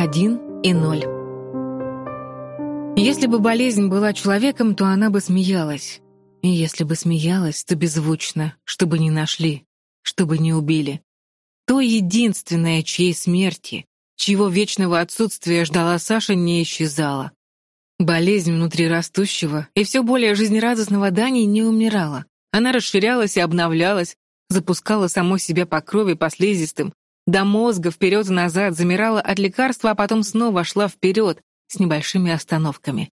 Один и ноль. Если бы болезнь была человеком, то она бы смеялась. И если бы смеялась, то беззвучно, чтобы не нашли, чтобы не убили. То единственное, чьей смерти, чьего вечного отсутствия ждала Саша, не исчезала. Болезнь внутри растущего и все более жизнерадостного Дани не умирала. Она расширялась и обновлялась, запускала само себя по крови по слизистым, до мозга вперед и назад, замирала от лекарства, а потом снова шла вперед с небольшими остановками.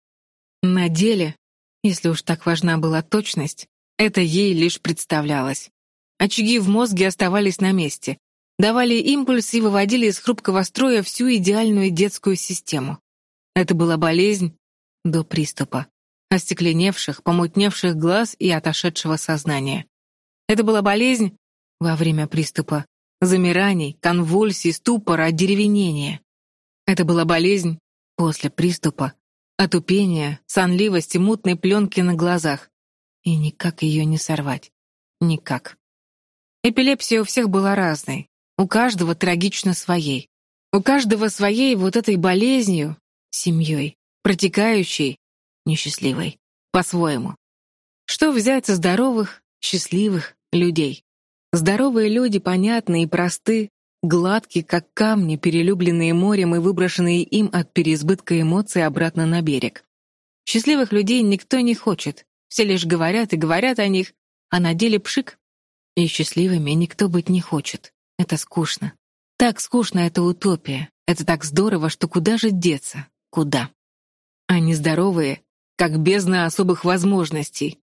На деле, если уж так важна была точность, это ей лишь представлялось. Очаги в мозге оставались на месте, давали импульс и выводили из хрупкого строя всю идеальную детскую систему. Это была болезнь, до приступа, остекленевших, помутневших глаз и отошедшего сознания. Это была болезнь во время приступа, замираний, конвульсий, ступора, одеревенения. Это была болезнь после приступа, отупения, сонливости, мутной пленки на глазах. И никак ее не сорвать. Никак. Эпилепсия у всех была разной, у каждого трагично своей. У каждого своей вот этой болезнью, семьей протекающей, несчастливой, по-своему. Что взять со здоровых, счастливых людей? Здоровые люди понятны и просты, гладкие, как камни, перелюбленные морем и выброшенные им от переизбытка эмоций обратно на берег. Счастливых людей никто не хочет, все лишь говорят и говорят о них, а на деле пшик. И счастливыми никто быть не хочет. Это скучно. Так скучно — это утопия. Это так здорово, что куда же деться? Куда? Они здоровые, как бездна особых возможностей.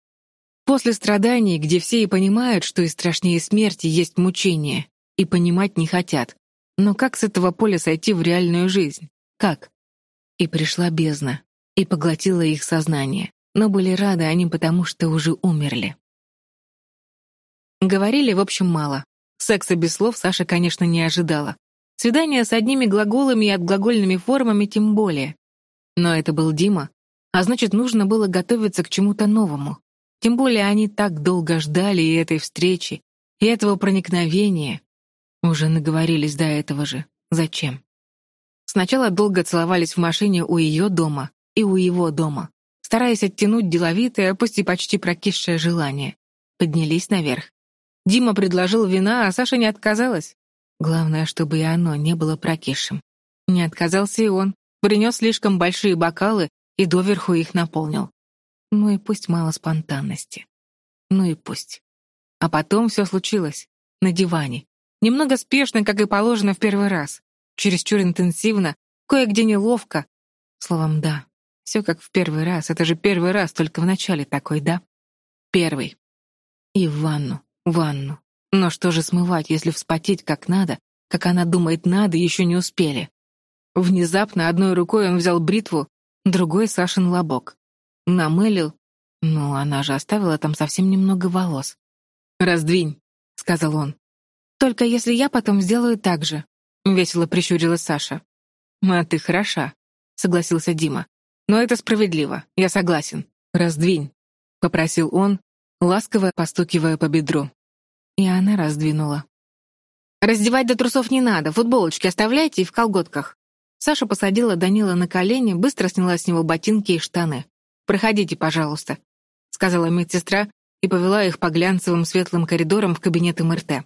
После страданий, где все и понимают, что и страшнее смерти есть мучение, и понимать не хотят. Но как с этого поля сойти в реальную жизнь? Как? И пришла бездна, и поглотила их сознание. Но были рады они, потому что уже умерли. Говорили, в общем, мало. Секса без слов Саша, конечно, не ожидала. Свидания с одними глаголами и отглагольными формами тем более. Но это был Дима, а значит, нужно было готовиться к чему-то новому. Тем более они так долго ждали и этой встречи, и этого проникновения. Уже наговорились до этого же. Зачем? Сначала долго целовались в машине у ее дома и у его дома, стараясь оттянуть деловитое, пусть и почти прокисшее желание. Поднялись наверх. Дима предложил вина, а Саша не отказалась. Главное, чтобы и оно не было прокисшим. Не отказался и он, принес слишком большие бокалы и доверху их наполнил. Ну и пусть мало спонтанности. Ну и пусть. А потом все случилось. На диване. Немного спешно, как и положено в первый раз. Чересчур интенсивно, кое-где неловко. Словом, да. Все как в первый раз. Это же первый раз, только в начале такой, да? Первый. И в ванну, ванну. Но что же смывать, если вспотеть как надо, как она думает надо, еще не успели? Внезапно одной рукой он взял бритву, другой — Сашин лобок. Намылил. Ну, она же оставила там совсем немного волос. «Раздвинь», — сказал он. «Только если я потом сделаю так же», — весело прищурилась Саша. «А ты хороша», — согласился Дима. «Но это справедливо, я согласен. Раздвинь», — попросил он, ласково постукивая по бедру. И она раздвинула. «Раздевать до трусов не надо, футболочки оставляйте и в колготках», Саша посадила Данила на колени, быстро сняла с него ботинки и штаны. «Проходите, пожалуйста», — сказала медсестра и повела их по глянцевым светлым коридорам в кабинет МРТ.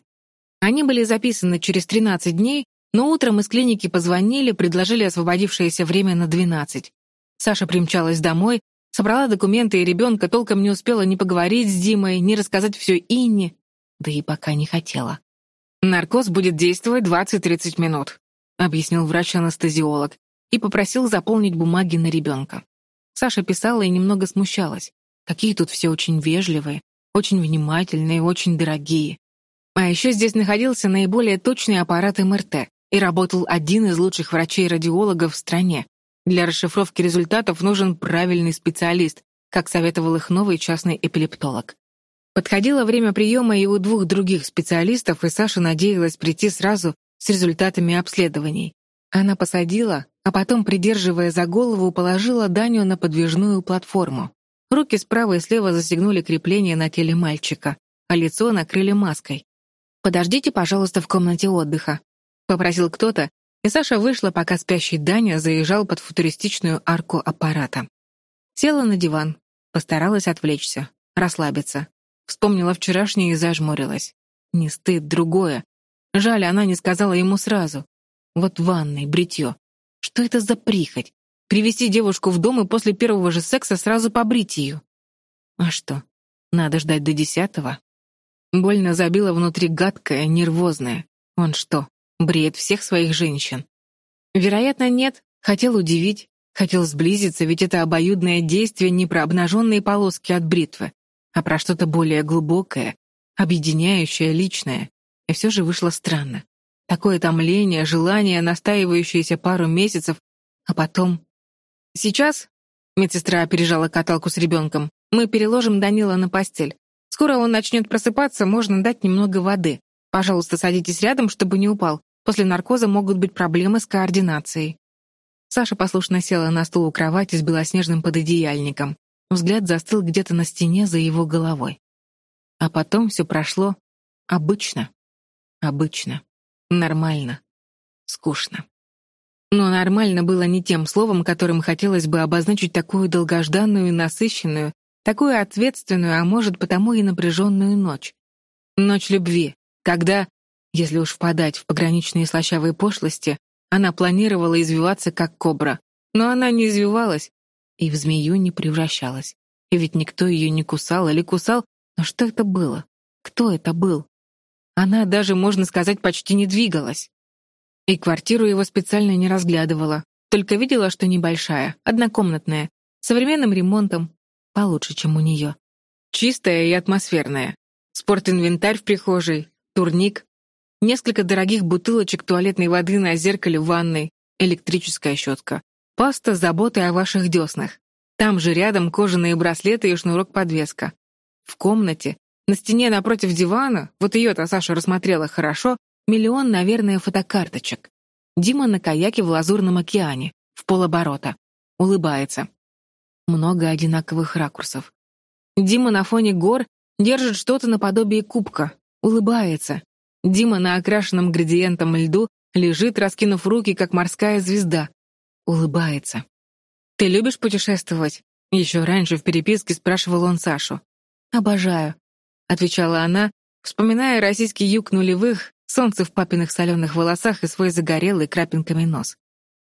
Они были записаны через 13 дней, но утром из клиники позвонили, предложили освободившееся время на 12. Саша примчалась домой, собрала документы и ребенка, толком не успела ни поговорить с Димой, ни рассказать все Инне, да и пока не хотела. Наркоз будет действовать 20-30 минут объяснил врач-анестезиолог и попросил заполнить бумаги на ребенка. Саша писала и немного смущалась. Какие тут все очень вежливые, очень внимательные, очень дорогие. А еще здесь находился наиболее точный аппарат МРТ и работал один из лучших врачей-радиологов в стране. Для расшифровки результатов нужен правильный специалист, как советовал их новый частный эпилептолог. Подходило время приема и у двух других специалистов, и Саша надеялась прийти сразу с результатами обследований. Она посадила, а потом, придерживая за голову, положила Даню на подвижную платформу. Руки справа и слева застегнули крепление на теле мальчика, а лицо накрыли маской. «Подождите, пожалуйста, в комнате отдыха», — попросил кто-то, и Саша вышла, пока спящий Даня заезжал под футуристичную арку аппарата. Села на диван, постаралась отвлечься, расслабиться. Вспомнила вчерашнее и зажмурилась. Не стыд, другое. Жаль, она не сказала ему сразу. Вот ванной, бритье. Что это за прихоть? Привести девушку в дом и после первого же секса сразу побрить ее. А что, надо ждать до десятого? Больно забила внутри гадкая, нервозная. Он что, бреет всех своих женщин? Вероятно, нет. Хотел удивить, хотел сблизиться, ведь это обоюдное действие не про обнаженные полоски от бритвы, а про что-то более глубокое, объединяющее, личное. И все же вышло странно. Такое томление, желание, настаивающееся пару месяцев, а потом... «Сейчас», — медсестра опережала каталку с ребенком, «мы переложим Данила на постель. Скоро он начнет просыпаться, можно дать немного воды. Пожалуйста, садитесь рядом, чтобы не упал. После наркоза могут быть проблемы с координацией». Саша послушно села на стул у кровати с белоснежным пододеяльником. Взгляд застыл где-то на стене за его головой. А потом все прошло обычно. Обычно. Нормально. Скучно. Но нормально было не тем словом, которым хотелось бы обозначить такую долгожданную и насыщенную, такую ответственную, а может, потому и напряженную ночь. Ночь любви, когда, если уж впадать в пограничные слащавые пошлости, она планировала извиваться, как кобра. Но она не извивалась и в змею не превращалась. И ведь никто ее не кусал или кусал, но что это было? Кто это был? Она даже, можно сказать, почти не двигалась. И квартиру его специально не разглядывала, только видела, что небольшая, однокомнатная, с современным ремонтом, получше, чем у нее. Чистая и атмосферная. Спортинвентарь в прихожей, турник, несколько дорогих бутылочек туалетной воды на зеркале в ванной, электрическая щетка, паста с заботой о ваших деснах. Там же рядом кожаные браслеты и шнурок-подвеска. В комнате на стене напротив дивана, вот ее-то Саша рассмотрела хорошо, миллион, наверное, фотокарточек. Дима на каяке в Лазурном океане, в полоборота. Улыбается. Много одинаковых ракурсов. Дима на фоне гор держит что-то наподобие кубка. Улыбается. Дима на окрашенном градиентом льду лежит, раскинув руки, как морская звезда. Улыбается. «Ты любишь путешествовать?» Еще раньше в переписке спрашивал он Сашу. «Обожаю отвечала она, вспоминая российский юг нулевых, солнце в папиных соленых волосах и свой загорелый крапинками нос.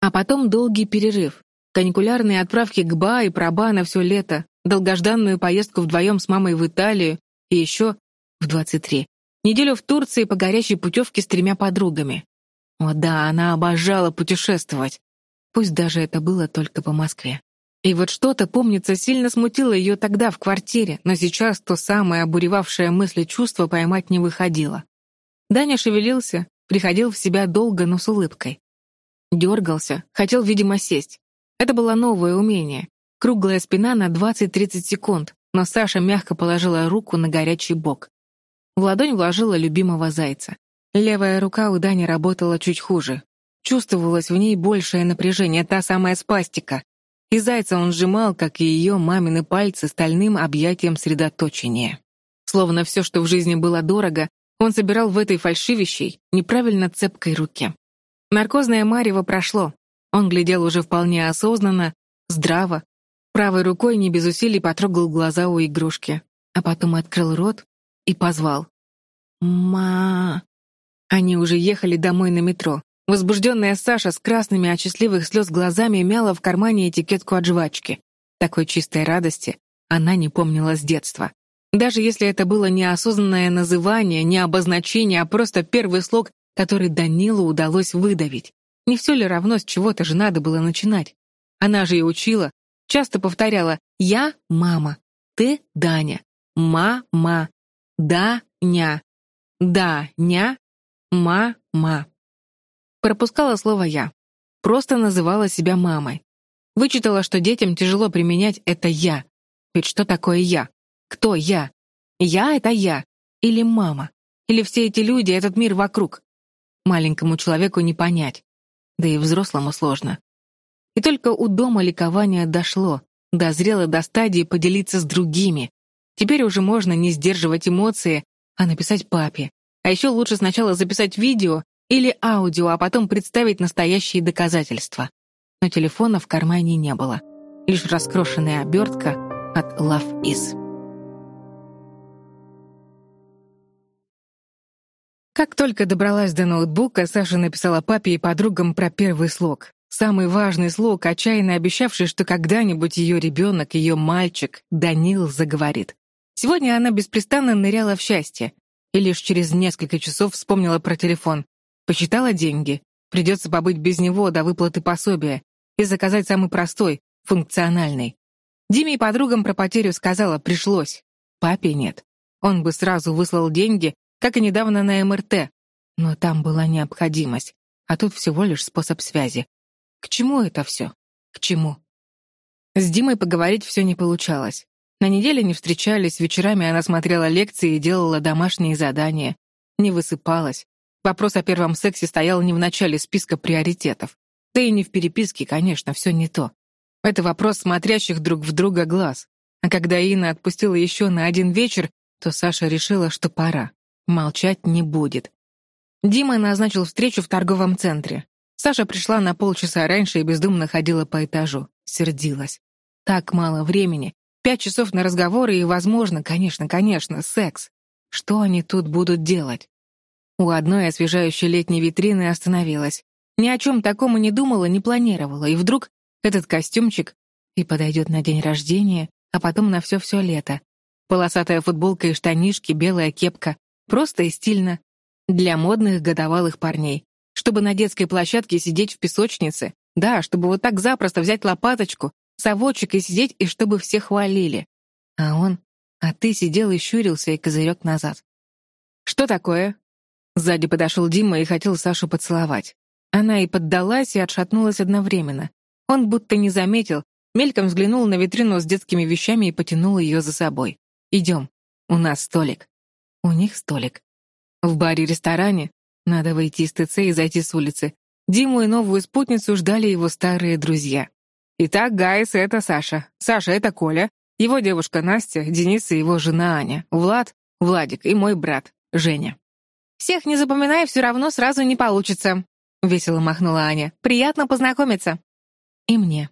А потом долгий перерыв, каникулярные отправки к Ба и проба на все лето, долгожданную поездку вдвоем с мамой в Италию и еще в 23. Неделю в Турции по горящей путевке с тремя подругами. О да, она обожала путешествовать. Пусть даже это было только по Москве. И вот что-то, помнится, сильно смутило ее тогда в квартире, но сейчас то самое обуревавшее мысли чувство поймать не выходило. Даня шевелился, приходил в себя долго, но с улыбкой. Дергался, хотел, видимо, сесть. Это было новое умение. Круглая спина на 20-30 секунд, но Саша мягко положила руку на горячий бок. В ладонь вложила любимого зайца. Левая рука у Дани работала чуть хуже. Чувствовалось в ней большее напряжение, та самая спастика, и зайца он сжимал, как и ее мамины пальцы, стальным объятием средоточения. Словно все, что в жизни было дорого, он собирал в этой фальшивящей, неправильно цепкой руке. Наркозное марево прошло. Он глядел уже вполне осознанно, здраво. Правой рукой не без усилий потрогал глаза у игрушки, а потом открыл рот и позвал. «Ма...» Они уже ехали домой на метро. Возбужденная Саша с красными от счастливых слез глазами мяла в кармане этикетку от жвачки. Такой чистой радости она не помнила с детства. Даже если это было не осознанное называние, не обозначение, а просто первый слог, который Данилу удалось выдавить. Не все ли равно, с чего-то же надо было начинать? Она же и учила, часто повторяла «Я — мама», «Ты — Даня», «Ма-ма», «Да-ня», «Да-ня», «Ма-ма». Пропускала слово «я». Просто называла себя мамой. Вычитала, что детям тяжело применять это «я». Ведь что такое «я»? Кто «я»? «Я» — это «я». Или «мама». Или все эти люди, этот мир вокруг. Маленькому человеку не понять. Да и взрослому сложно. И только у дома ликование дошло, дозрело до стадии поделиться с другими. Теперь уже можно не сдерживать эмоции, а написать папе. А еще лучше сначала записать видео или аудио, а потом представить настоящие доказательства. Но телефона в кармане не было. Лишь раскрошенная обертка от Love Is. Как только добралась до ноутбука, Саша написала папе и подругам про первый слог. Самый важный слог, отчаянно обещавший, что когда-нибудь ее ребенок, ее мальчик, Данил, заговорит. Сегодня она беспрестанно ныряла в счастье и лишь через несколько часов вспомнила про телефон. Посчитала деньги. Придется побыть без него до выплаты пособия и заказать самый простой, функциональный. Диме и подругам про потерю сказала «пришлось». Папе нет. Он бы сразу выслал деньги, как и недавно на МРТ. Но там была необходимость, а тут всего лишь способ связи. К чему это все? К чему? С Димой поговорить все не получалось. На неделе не встречались, вечерами она смотрела лекции и делала домашние задания. Не высыпалась. Вопрос о первом сексе стоял не в начале списка приоритетов. Да и не в переписке, конечно, все не то. Это вопрос смотрящих друг в друга глаз. А когда Инна отпустила еще на один вечер, то Саша решила, что пора. Молчать не будет. Дима назначил встречу в торговом центре. Саша пришла на полчаса раньше и бездумно ходила по этажу. Сердилась. Так мало времени, Пять часов на разговоры и, возможно, конечно, конечно, секс. Что они тут будут делать? У одной освежающей летней витрины остановилась. Ни о чем таком и не думала, не планировала. И вдруг этот костюмчик и подойдет на день рождения, а потом на все-все лето. Полосатая футболка и штанишки, белая кепка. Просто и стильно. Для модных годовалых парней. Чтобы на детской площадке сидеть в песочнице. Да, чтобы вот так запросто взять лопаточку, совочек и сидеть, и чтобы все хвалили. А он... А ты сидел и щурился, и козырек назад. «Что такое?» Сзади подошел Дима и хотел Сашу поцеловать. Она и поддалась, и отшатнулась одновременно. Он будто не заметил, мельком взглянул на витрину с детскими вещами и потянул ее за собой. «Идем. У нас столик». У них столик. В баре-ресторане надо выйти из ТЦ и зайти с улицы. Диму и новую спутницу ждали его старые друзья. Итак, Гайс — это Саша. Саша — это Коля. Его девушка Настя, Денис и его жена Аня. Влад — Владик и мой брат Женя. «Всех не запоминай, все равно сразу не получится», — весело махнула Аня. «Приятно познакомиться». И мне.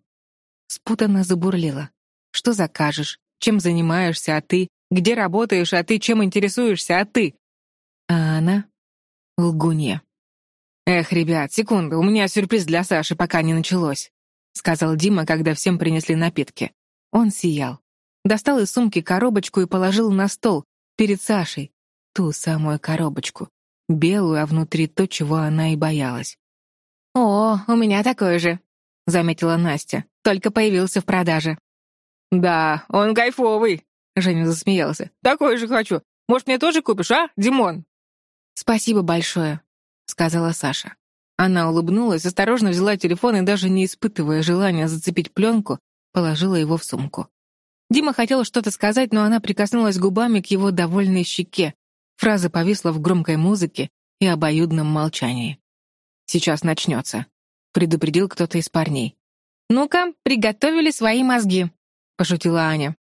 Спутанно забурлила. «Что закажешь? Чем занимаешься, а ты? Где работаешь, а ты? Чем интересуешься, а ты?» А она — лгунья. «Эх, ребят, секунду, у меня сюрприз для Саши, пока не началось». — сказал Дима, когда всем принесли напитки. Он сиял. Достал из сумки коробочку и положил на стол, перед Сашей. Ту самую коробочку. Белую, а внутри то, чего она и боялась. «О, у меня такой же», — заметила Настя. «Только появился в продаже». «Да, он кайфовый», — Женя засмеялся. «Такой же хочу. Может, мне тоже купишь, а, Димон?» «Спасибо большое», — сказала Саша. Она улыбнулась, осторожно взяла телефон и, даже не испытывая желания зацепить пленку, положила его в сумку. Дима хотел что-то сказать, но она прикоснулась губами к его довольной щеке. Фраза повисла в громкой музыке и обоюдном молчании. «Сейчас начнется», — предупредил кто-то из парней. «Ну-ка, приготовили свои мозги», — пошутила Аня.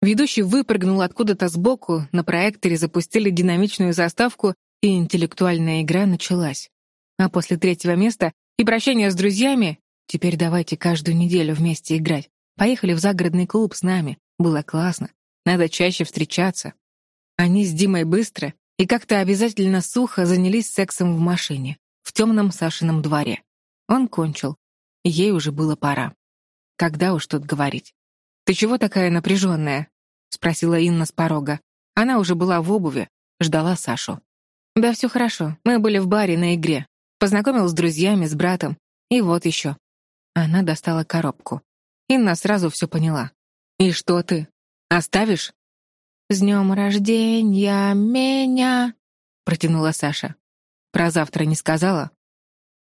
Ведущий выпрыгнул откуда-то сбоку, на проекторе запустили динамичную заставку, и интеллектуальная игра началась. А после третьего места и прощания с друзьями теперь давайте каждую неделю вместе играть. Поехали в загородный клуб с нами. Было классно. Надо чаще встречаться. Они с Димой быстро и как-то обязательно сухо занялись сексом в машине, в темном Сашином дворе. Он кончил. Ей уже было пора. Когда уж тут говорить? «Ты чего такая напряженная?» — спросила Инна с порога. Она уже была в обуви, ждала Сашу. «Да все хорошо. Мы были в баре на игре. Познакомил с друзьями, с братом. И вот еще. Она достала коробку. Инна сразу все поняла. «И что ты? Оставишь?» «С днем рождения меня!» — протянула Саша. «Про завтра не сказала?»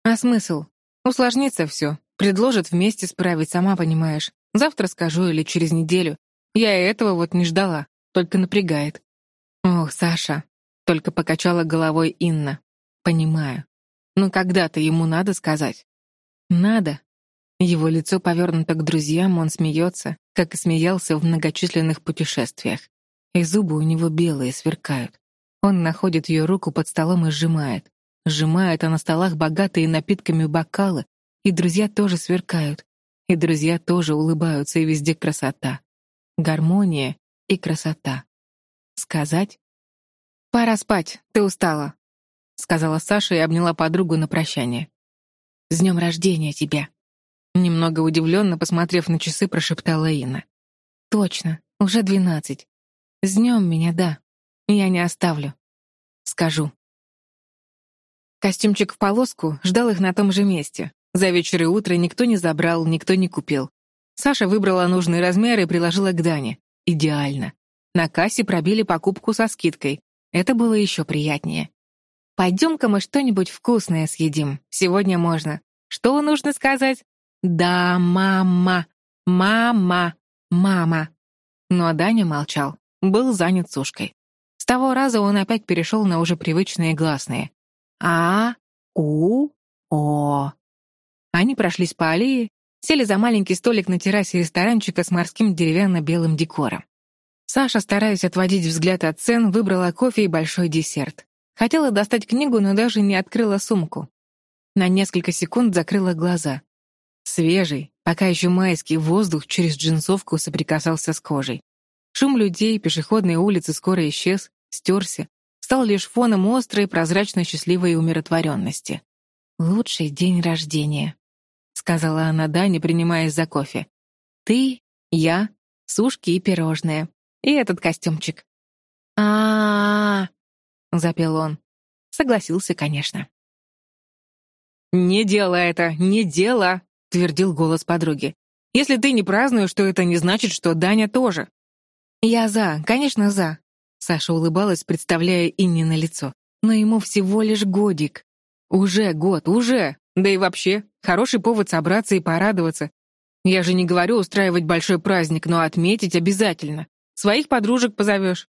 «А смысл? Усложнится все. Предложат вместе справить, сама понимаешь. Завтра скажу или через неделю. Я и этого вот не ждала, только напрягает». «Ох, Саша!» — только покачала головой Инна. «Понимаю. Но когда-то ему надо сказать. Надо. Его лицо повернуто к друзьям, он смеется, как и смеялся в многочисленных путешествиях. И зубы у него белые, сверкают. Он находит ее руку под столом и сжимает. Сжимают, а на столах богатые напитками бокалы, и друзья тоже сверкают. И друзья тоже улыбаются, и везде красота. Гармония и красота. Сказать? «Пора спать, ты устала», — сказала Саша и обняла подругу на прощание. «С днем рождения тебя!» Немного удивленно, посмотрев на часы, прошептала Инна. «Точно, уже двенадцать. С днем меня, да. Я не оставлю. Скажу». Костюмчик в полоску ждал их на том же месте. За вечер и утро никто не забрал, никто не купил. Саша выбрала нужный размер и приложила к Дане. Идеально. На кассе пробили покупку со скидкой. Это было еще приятнее. «Пойдем-ка мы что-нибудь вкусное съедим. Сегодня можно. Что нужно сказать?» «Да, мама, мама, мама». Но Даня молчал. Был занят сушкой. С того раза он опять перешел на уже привычные гласные. А, У, О. Они прошлись по аллее, сели за маленький столик на террасе ресторанчика с морским деревянно-белым декором. Саша, стараясь отводить взгляд от цен, выбрала кофе и большой десерт. Хотела достать книгу, но даже не открыла сумку. На несколько секунд закрыла глаза. Свежий, пока еще майский воздух через джинсовку соприкасался с кожей. Шум людей, пешеходные улицы скоро исчез, стерся, стал лишь фоном острой, прозрачно счастливой умиротворенности. «Лучший день рождения», — сказала она Дане, принимаясь за кофе. «Ты, я, сушки и пирожные. И этот костюмчик». а, -а, -а, запел он. Согласился, конечно. «Не дело это, не дело!» — твердил голос подруги. «Если ты не празднуешь, то это не значит, что Даня тоже». «Я за, конечно, за», Саша улыбалась, представляя Инне на лицо. Но ему всего лишь годик. Уже год, уже. Да и вообще, хороший повод собраться и порадоваться. Я же не говорю устраивать большой праздник, но отметить обязательно. Своих подружек позовешь.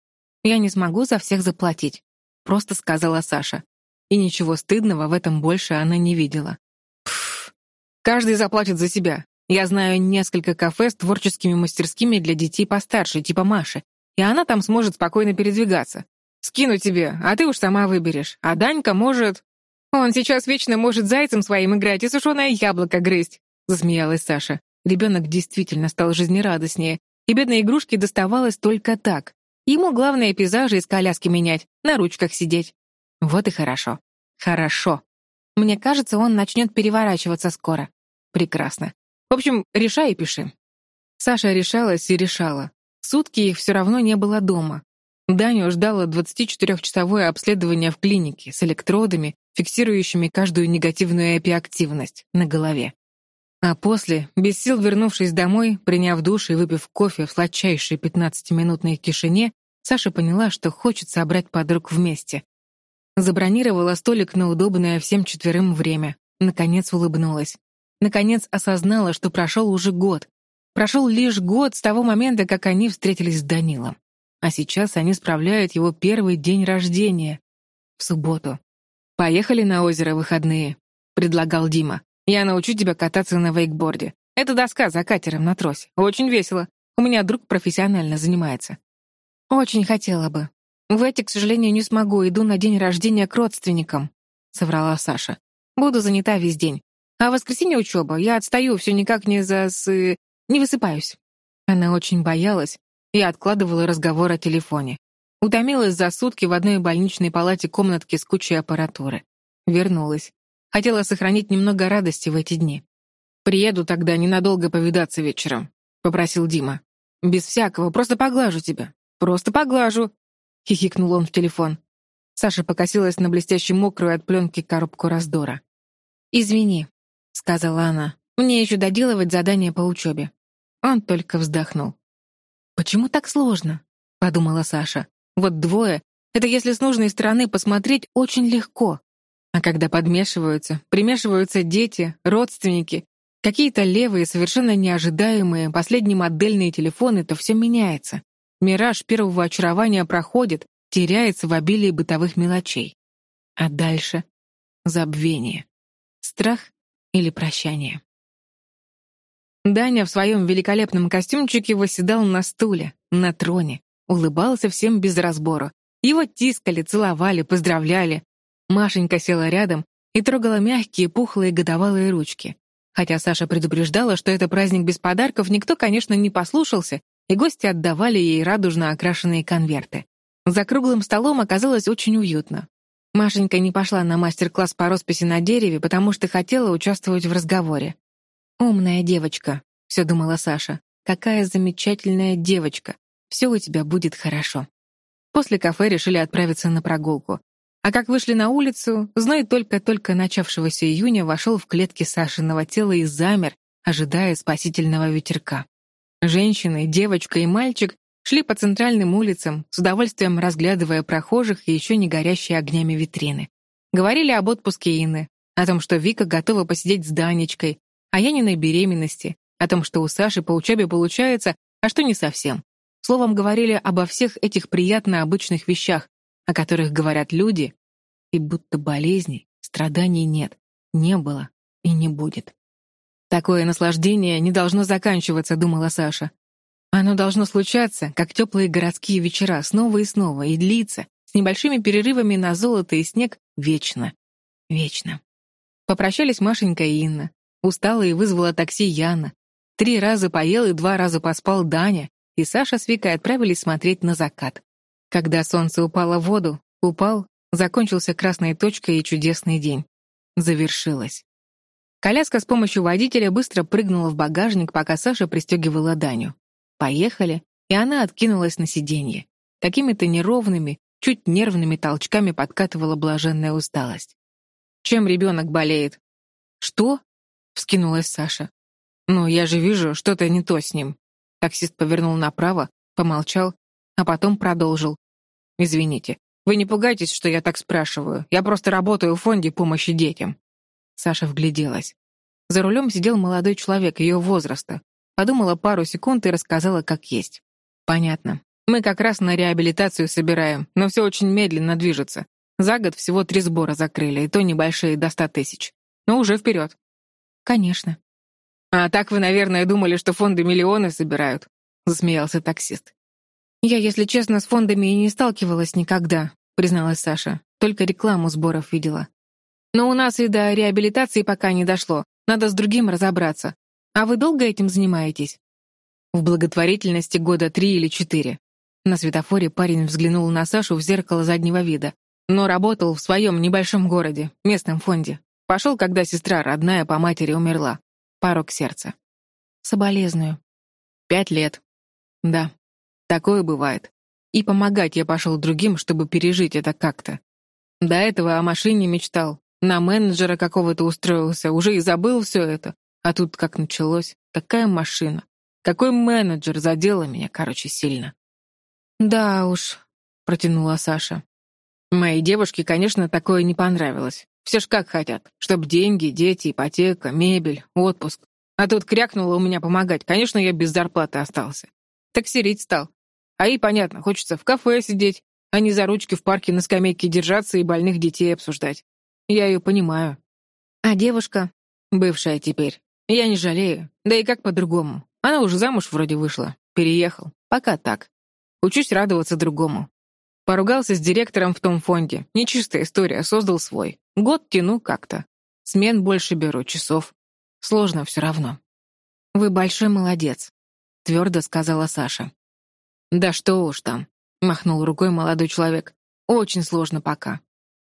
Я не смогу за всех заплатить, просто сказала Саша. И ничего стыдного в этом больше она не видела. Пф, каждый заплатит за себя. Я знаю несколько кафе с творческими мастерскими для детей постарше, типа Маши и она там сможет спокойно передвигаться. Скину тебе, а ты уж сама выберешь. А Данька может... Он сейчас вечно может зайцем своим играть и сушеное яблоко грызть», — засмеялась Саша. Ребенок действительно стал жизнерадостнее, и бедной игрушке доставалось только так. Ему главное пейзажи из коляски менять, на ручках сидеть. Вот и хорошо. Хорошо. Мне кажется, он начнет переворачиваться скоро. Прекрасно. В общем, решай и пиши. Саша решалась и решала. Сутки их все равно не было дома. Даню ждало 24-часовое обследование в клинике с электродами, фиксирующими каждую негативную эпиактивность на голове. А после, без сил вернувшись домой, приняв душ и выпив кофе в сладчайшей 15-минутной тишине, Саша поняла, что хочет собрать подруг вместе. Забронировала столик на удобное всем четверым время. Наконец улыбнулась. Наконец осознала, что прошел уже год, Прошел лишь год с того момента, как они встретились с Данилом. А сейчас они справляют его первый день рождения. В субботу. «Поехали на озеро выходные», — предлагал Дима. «Я научу тебя кататься на вейкборде. Это доска за катером на тросе. Очень весело. У меня друг профессионально занимается». «Очень хотела бы. В эти, к сожалению, не смогу. Иду на день рождения к родственникам», — соврала Саша. «Буду занята весь день. А в воскресенье учеба. Я отстаю все никак не за с... Не высыпаюсь. Она очень боялась и откладывала разговор о телефоне. Утомилась за сутки в одной больничной палате комнатки с кучей аппаратуры. Вернулась. Хотела сохранить немного радости в эти дни. «Приеду тогда ненадолго повидаться вечером», — попросил Дима. «Без всякого, просто поглажу тебя. Просто поглажу», — хихикнул он в телефон. Саша покосилась на блестящую мокрую от пленки коробку раздора. «Извини», — сказала она. Мне еще доделывать задание по учебе. Он только вздохнул. «Почему так сложно?» — подумала Саша. «Вот двое — это если с нужной стороны посмотреть очень легко. А когда подмешиваются, примешиваются дети, родственники, какие-то левые, совершенно неожидаемые, последнемодельные телефоны, то все меняется. Мираж первого очарования проходит, теряется в обилии бытовых мелочей. А дальше — забвение. Страх или прощание. Даня в своем великолепном костюмчике восседал на стуле, на троне, улыбался всем без разбору. Его тискали, целовали, поздравляли. Машенька села рядом и трогала мягкие, пухлые годовалые ручки. Хотя Саша предупреждала, что это праздник без подарков, никто, конечно, не послушался, и гости отдавали ей радужно окрашенные конверты. За круглым столом оказалось очень уютно. Машенька не пошла на мастер-класс по росписи на дереве, потому что хотела участвовать в разговоре. «Умная девочка», — все думала Саша. «Какая замечательная девочка. Все у тебя будет хорошо». После кафе решили отправиться на прогулку. А как вышли на улицу, зной только-только начавшегося июня вошел в клетки Сашиного тела и замер, ожидая спасительного ветерка. Женщины, девочка и мальчик шли по центральным улицам, с удовольствием разглядывая прохожих и еще не горящие огнями витрины. Говорили об отпуске Инны, о том, что Вика готова посидеть с Данечкой, о Яниной беременности, о том, что у Саши по учебе получается, а что не совсем. Словом, говорили обо всех этих приятно обычных вещах, о которых говорят люди, и будто болезней, страданий нет, не было и не будет. Такое наслаждение не должно заканчиваться, думала Саша. Оно должно случаться, как теплые городские вечера, снова и снова, и длиться, с небольшими перерывами на золото и снег, вечно. Вечно. Попрощались Машенька и Инна. Устала и вызвала такси Яна. Три раза поел и два раза поспал Даня, и Саша с Викой отправились смотреть на закат. Когда солнце упало в воду, упал, закончился красной точкой и чудесный день. Завершилось. Коляска с помощью водителя быстро прыгнула в багажник, пока Саша пристегивала Даню. Поехали, и она откинулась на сиденье. Такими-то неровными, чуть нервными толчками подкатывала блаженная усталость. «Чем ребенок болеет?» «Что?» — вскинулась Саша. «Ну, я же вижу, что-то не то с ним». Таксист повернул направо, помолчал, а потом продолжил. «Извините, вы не пугайтесь, что я так спрашиваю. Я просто работаю в фонде помощи детям». Саша вгляделась. За рулем сидел молодой человек ее возраста. Подумала пару секунд и рассказала, как есть. «Понятно. Мы как раз на реабилитацию собираем, но все очень медленно движется. За год всего три сбора закрыли, и то небольшие, до ста тысяч. Но уже вперед». «Конечно», «А так вы, наверное, думали, что фонды миллионы собирают?» — засмеялся таксист. «Я, если честно, с фондами и не сталкивалась никогда», — призналась Саша. «Только рекламу сборов видела. Но у нас и до реабилитации пока не дошло. Надо с другим разобраться. А вы долго этим занимаетесь?» В благотворительности года три или четыре. На светофоре парень взглянул на Сашу в зеркало заднего вида, но работал в своем небольшом городе, местном фонде. Пошел, когда сестра родная по матери умерла порог сердца. Соболезную. Пять лет. Да, такое бывает. И помогать я пошел другим, чтобы пережить это как-то. До этого о машине мечтал, на менеджера какого-то устроился, уже и забыл все это. А тут как началось, такая машина. Какой менеджер задела меня, короче, сильно. «Да уж», — протянула Саша. Моей девушке, конечно, такое не понравилось. Все ж как хотят, чтоб деньги, дети, ипотека, мебель, отпуск. А тут крякнула у меня помогать. Конечно, я без зарплаты остался. Таксерить стал. А ей, понятно, хочется в кафе сидеть, а не за ручки в парке на скамейке держаться и больных детей обсуждать. Я ее понимаю. А девушка? Бывшая теперь. Я не жалею. Да и как по-другому. Она уже замуж вроде вышла. Переехал. Пока так. Учусь радоваться другому. Поругался с директором в том фонде. Нечистая история, создал свой. Год тяну как-то. Смен больше беру, часов. Сложно все равно. «Вы большой молодец», — твердо сказала Саша. «Да что уж там», — махнул рукой молодой человек. «Очень сложно пока.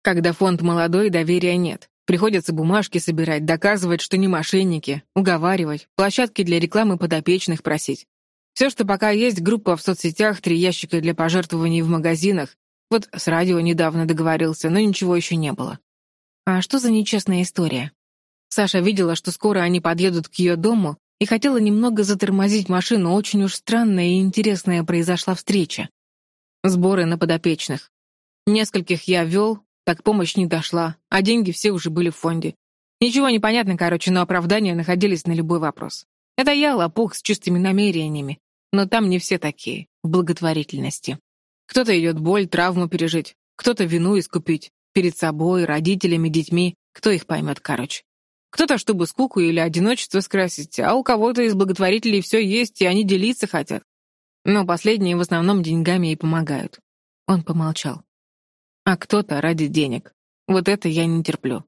Когда фонд молодой, доверия нет. Приходится бумажки собирать, доказывать, что не мошенники, уговаривать, площадки для рекламы подопечных просить. Все, что пока есть, группа в соцсетях, три ящика для пожертвований в магазинах. Вот с радио недавно договорился, но ничего еще не было. А что за нечестная история? Саша видела, что скоро они подъедут к ее дому, и хотела немного затормозить машину. Очень уж странная и интересная произошла встреча. Сборы на подопечных. Нескольких я вел, так помощь не дошла, а деньги все уже были в фонде. Ничего не понятно, короче, но оправдания находились на любой вопрос. Это я лопух с чистыми намерениями, но там не все такие, в благотворительности. Кто-то идет боль, травму пережить, кто-то вину искупить, Перед собой, родителями, детьми. Кто их поймет, короче. Кто-то, чтобы скуку или одиночество скрасить, а у кого-то из благотворителей все есть, и они делиться хотят. Но последние в основном деньгами и помогают. Он помолчал. А кто-то ради денег. Вот это я не терплю.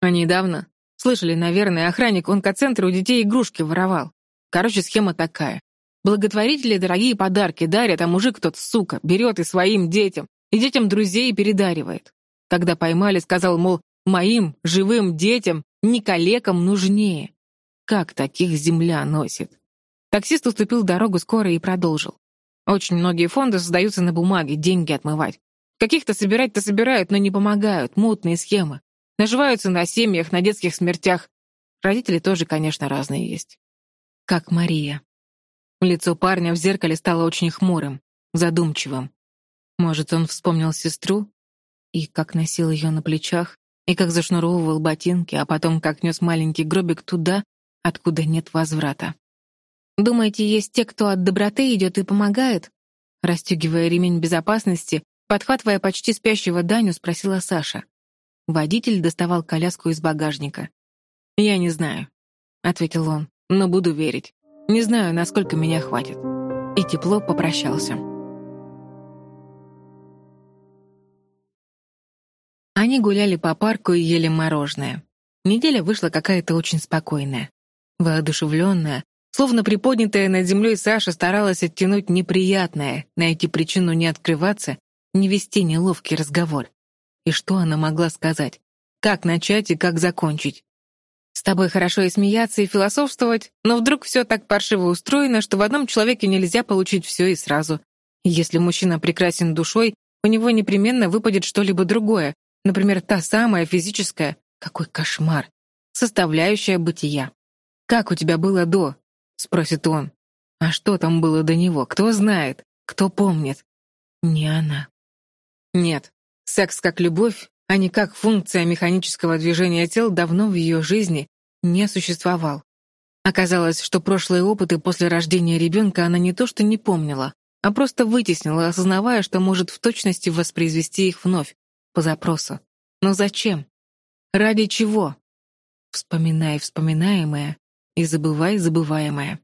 А недавно, слышали, наверное, охранник онкоцентра у детей игрушки воровал. Короче, схема такая. Благотворители дорогие подарки дарят, а мужик тот, сука, берет и своим детям, и детям друзей передаривает. Когда поймали, сказал, мол, моим живым детям, не калекам нужнее. Как таких земля носит? Таксист уступил дорогу скоро и продолжил. Очень многие фонды создаются на бумаге, деньги отмывать. Каких-то собирать-то собирают, но не помогают, мутные схемы. Наживаются на семьях, на детских смертях. Родители тоже, конечно, разные есть. Как Мария. Лицо парня в зеркале стало очень хмурым, задумчивым. Может, он вспомнил сестру? И как носил ее на плечах, и как зашнуровывал ботинки, а потом как нес маленький гробик туда, откуда нет возврата. «Думаете, есть те, кто от доброты идет и помогает?» Растегивая ремень безопасности, подхватывая почти спящего Даню, спросила Саша. Водитель доставал коляску из багажника. «Я не знаю», — ответил он, — «но буду верить. Не знаю, насколько меня хватит». И тепло попрощался. Они гуляли по парку и ели мороженое. Неделя вышла какая-то очень спокойная. Воодушевленная, словно приподнятая над землей Саша старалась оттянуть неприятное, найти причину не открываться, не вести неловкий разговор. И что она могла сказать? Как начать и как закончить? С тобой хорошо и смеяться, и философствовать, но вдруг все так паршиво устроено, что в одном человеке нельзя получить все и сразу. если мужчина прекрасен душой, у него непременно выпадет что-либо другое, например, та самая физическая, какой кошмар, составляющая бытия. «Как у тебя было до?» — спросит он. А что там было до него, кто знает, кто помнит? Не она. Нет, секс как любовь а не как функция механического движения тел, давно в ее жизни не существовал. Оказалось, что прошлые опыты после рождения ребенка она не то что не помнила, а просто вытеснила, осознавая, что может в точности воспроизвести их вновь, по запросу. Но зачем? Ради чего? Вспоминай вспоминаемое и забывай забываемое.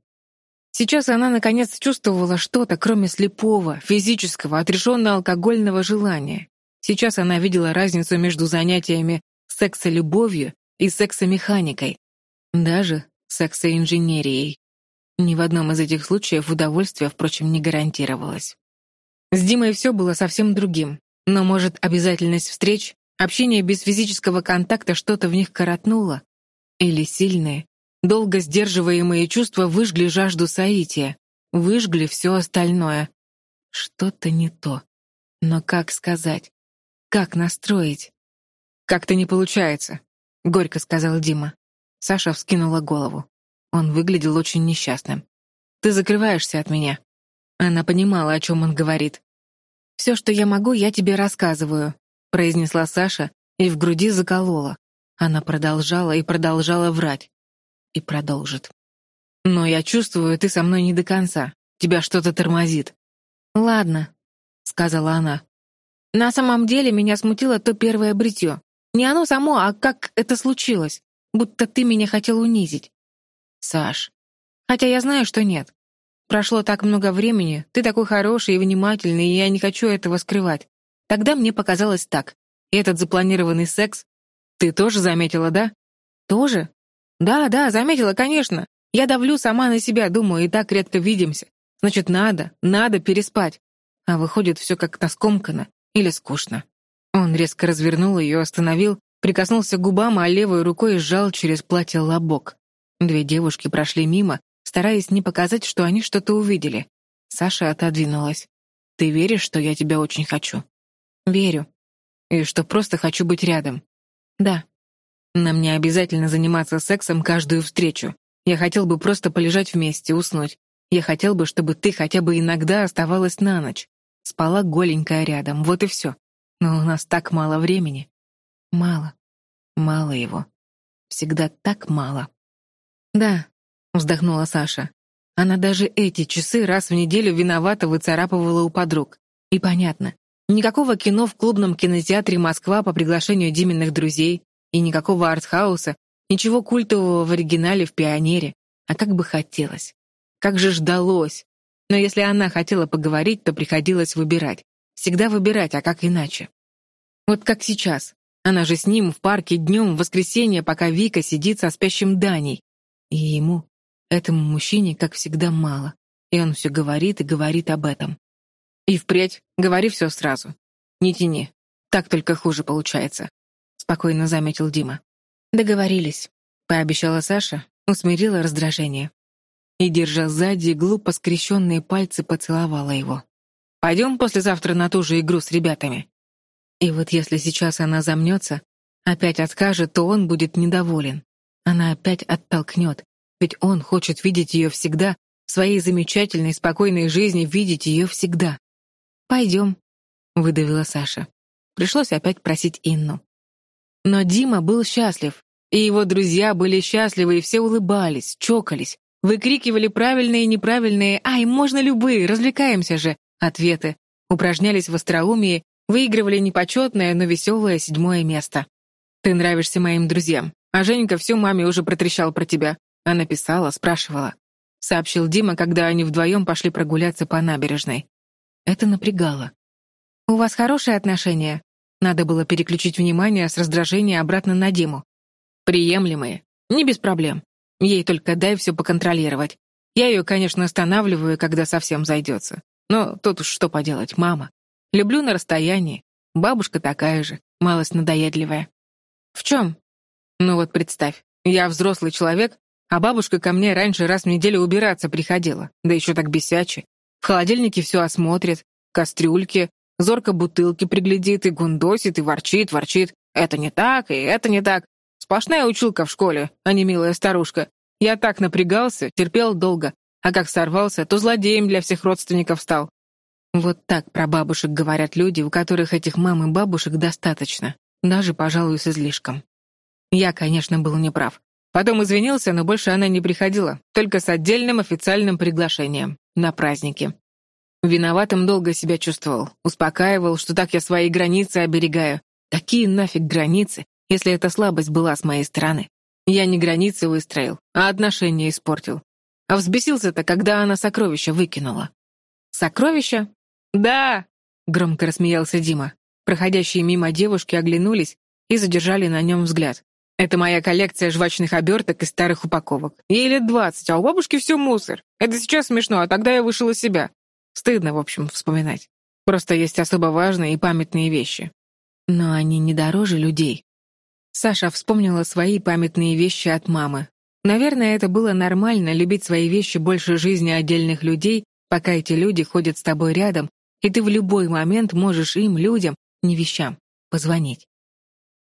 Сейчас она, наконец, чувствовала что-то, кроме слепого, физического, отрешенно-алкогольного желания. Сейчас она видела разницу между занятиями сексолюбовью и сексомеханикой, даже сексоинженерией. Ни в одном из этих случаев удовольствие, впрочем, не гарантировалось. С Димой все было совсем другим, но, может, обязательность встреч, общение без физического контакта что-то в них коротнуло? Или сильные, долго сдерживаемые чувства выжгли жажду соития, выжгли все остальное? Что-то не то. Но как сказать? Как настроить? Как-то не получается, горько сказал Дима. Саша вскинула голову. Он выглядел очень несчастным. Ты закрываешься от меня. Она понимала, о чем он говорит. «Все, что я могу, я тебе рассказываю», произнесла Саша и в груди заколола. Она продолжала и продолжала врать. И продолжит. «Но я чувствую, ты со мной не до конца. Тебя что-то тормозит». «Ладно», — сказала она. На самом деле меня смутило то первое бритье. Не оно само, а как это случилось. Будто ты меня хотел унизить. Саш. Хотя я знаю, что нет. Прошло так много времени, ты такой хороший и внимательный, и я не хочу этого скрывать. Тогда мне показалось так. Этот запланированный секс... Ты тоже заметила, да? Тоже? Да, да, заметила, конечно. Я давлю сама на себя, думаю, и так редко видимся. Значит, надо, надо переспать. А выходит все как-то скомкано. Или скучно. Он резко развернул ее, остановил, прикоснулся к губам, а левой рукой сжал через платье лобок. Две девушки прошли мимо, стараясь не показать, что они что-то увидели. Саша отодвинулась. «Ты веришь, что я тебя очень хочу?» «Верю. И что просто хочу быть рядом?» «Да. Нам не обязательно заниматься сексом каждую встречу. Я хотел бы просто полежать вместе, уснуть. Я хотел бы, чтобы ты хотя бы иногда оставалась на ночь. Спала голенькая рядом, вот и все. Но у нас так мало времени. Мало. Мало его. Всегда так мало. Да, вздохнула Саша. Она даже эти часы раз в неделю виновато выцарапывала у подруг. И понятно. Никакого кино в клубном кинотеатре «Москва» по приглашению Диминых друзей, и никакого артхауса, ничего культового в оригинале в «Пионере». А как бы хотелось. Как же ждалось. Но если она хотела поговорить, то приходилось выбирать. Всегда выбирать, а как иначе? Вот как сейчас. Она же с ним в парке днем в воскресенье, пока Вика сидит со спящим Даней. И ему, этому мужчине, как всегда, мало. И он все говорит и говорит об этом. И впредь говори все сразу. Не тяни. Так только хуже получается. Спокойно заметил Дима. Договорились. Пообещала Саша, усмирила раздражение. И, держа сзади, глупо скрещенные пальцы поцеловала его. «Пойдем послезавтра на ту же игру с ребятами». И вот если сейчас она замнется, опять откажет, то он будет недоволен. Она опять оттолкнет, ведь он хочет видеть ее всегда, в своей замечательной, спокойной жизни видеть ее всегда. «Пойдем», — выдавила Саша. Пришлось опять просить Инну. Но Дима был счастлив, и его друзья были счастливы, и все улыбались, чокались, выкрикивали правильные и неправильные «Ай, можно любые, развлекаемся же!» ответы, упражнялись в остроумии, выигрывали непочетное, но веселое седьмое место. «Ты нравишься моим друзьям, а Женька всю маме уже протрещал про тебя. Она писала, спрашивала», — сообщил Дима, когда они вдвоем пошли прогуляться по набережной. Это напрягало. «У вас хорошие отношения?» Надо было переключить внимание с раздражения обратно на Диму. «Приемлемые. Не без проблем. Ей только дай все поконтролировать. Я ее, конечно, останавливаю, когда совсем зайдется. Но тут уж что поделать, мама. Люблю на расстоянии. Бабушка такая же, малость надоедливая. В чем? Ну вот представь, я взрослый человек, а бабушка ко мне раньше раз в неделю убираться приходила, да еще так бесяче. В холодильнике все осмотрит, кастрюльки, зорко бутылки приглядит и гундосит, и ворчит, ворчит. Это не так, и это не так. Сплошная училка в школе, а не милая старушка. Я так напрягался, терпел долго, а как сорвался, то злодеем для всех родственников стал. Вот так про бабушек говорят люди, у которых этих мам и бабушек достаточно, даже, пожалуй, с излишком. Я, конечно, был неправ. Потом извинился, но больше она не приходила, только с отдельным официальным приглашением на праздники. Виноватым долго себя чувствовал, успокаивал, что так я свои границы оберегаю. Такие нафиг границы, если эта слабость была с моей стороны. Я не границы выстроил, а отношения испортил. А взбесился-то, когда она сокровища выкинула. «Сокровища?» «Да!» — громко рассмеялся Дима. Проходящие мимо девушки оглянулись и задержали на нем взгляд. Это моя коллекция жвачных оберток и старых упаковок. Ей лет двадцать, а у бабушки все мусор. Это сейчас смешно, а тогда я вышел из себя. Стыдно, в общем, вспоминать. Просто есть особо важные и памятные вещи. Но они не дороже людей. Саша вспомнила свои памятные вещи от мамы. Наверное, это было нормально любить свои вещи больше жизни отдельных людей, пока эти люди ходят с тобой рядом, и ты в любой момент можешь им, людям, не вещам, позвонить.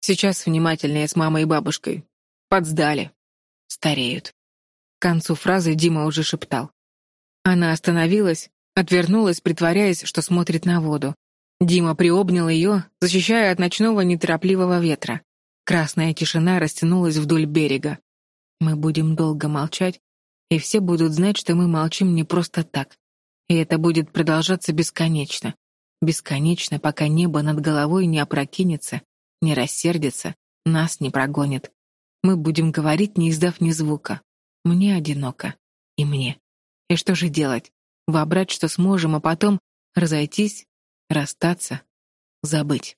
Сейчас внимательнее с мамой и бабушкой. Подсдали. Стареют. К концу фразы Дима уже шептал. Она остановилась, отвернулась, притворяясь, что смотрит на воду. Дима приобнял ее, защищая от ночного неторопливого ветра. Красная тишина растянулась вдоль берега. Мы будем долго молчать, и все будут знать, что мы молчим не просто так. И это будет продолжаться бесконечно. Бесконечно, пока небо над головой не опрокинется не рассердится, нас не прогонит. Мы будем говорить, не издав ни звука. Мне одиноко. И мне. И что же делать? Вобрать, что сможем, а потом разойтись, расстаться, забыть.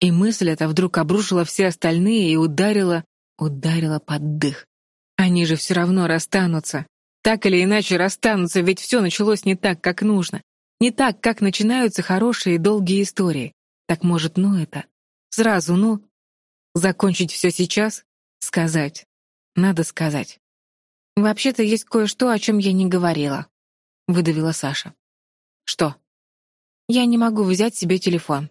И мысль эта вдруг обрушила все остальные и ударила, ударила под дых. Они же все равно расстанутся. Так или иначе расстанутся, ведь все началось не так, как нужно. Не так, как начинаются хорошие и долгие истории. Так может, ну это? Сразу, ну. Закончить все сейчас? Сказать. Надо сказать. «Вообще-то есть кое-что, о чем я не говорила», — выдавила Саша. «Что?» «Я не могу взять себе телефон».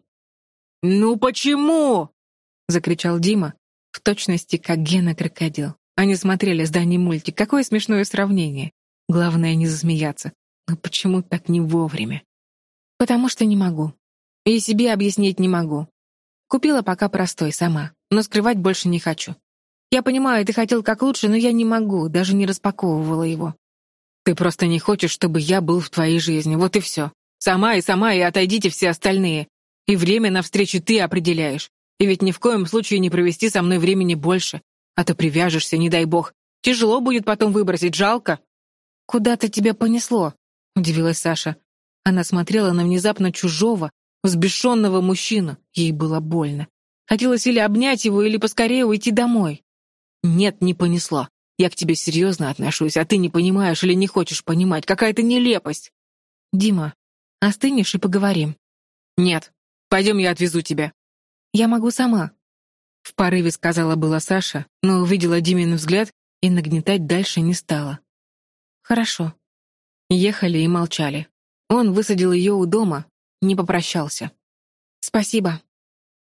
«Ну почему?» — закричал Дима, в точности как Гена Крокодил. Они смотрели с мультик. Какое смешное сравнение. Главное не засмеяться. Но почему так не вовремя? Потому что не могу. И себе объяснить не могу. Купила пока простой, сама, но скрывать больше не хочу. Я понимаю, ты хотел как лучше, но я не могу, даже не распаковывала его. Ты просто не хочешь, чтобы я был в твоей жизни, вот и все. Сама и сама, и отойдите все остальные. И время на встречу ты определяешь. И ведь ни в коем случае не провести со мной времени больше. А то привяжешься, не дай бог. Тяжело будет потом выбросить, жалко. «Куда-то тебя понесло», — удивилась Саша. Она смотрела на внезапно чужого, взбешенного мужчину. Ей было больно. Хотелось или обнять его, или поскорее уйти домой. Нет, не понесло. Я к тебе серьезно отношусь, а ты не понимаешь или не хочешь понимать. Какая-то нелепость. Дима, остынешь и поговорим. Нет. Пойдем, я отвезу тебя. Я могу сама. В порыве сказала была Саша, но увидела Димин взгляд и нагнетать дальше не стала. Хорошо. Ехали и молчали. Он высадил ее у дома, не попрощался. «Спасибо».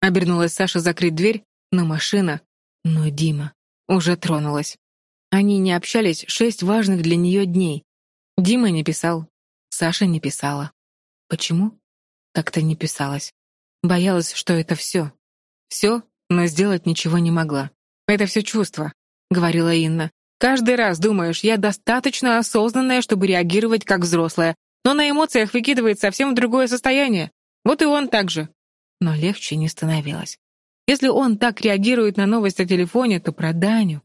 Обернулась Саша закрыть дверь, но машина, но Дима, уже тронулась. Они не общались шесть важных для нее дней. Дима не писал, Саша не писала. Почему? Как-то не писалась. Боялась, что это все. Все, но сделать ничего не могла. «Это все чувство», — говорила Инна. «Каждый раз думаешь, я достаточно осознанная, чтобы реагировать как взрослая, но на эмоциях выкидывает совсем в другое состояние. Вот и он так же но легче не становилось. Если он так реагирует на новость о телефоне, то про Даню...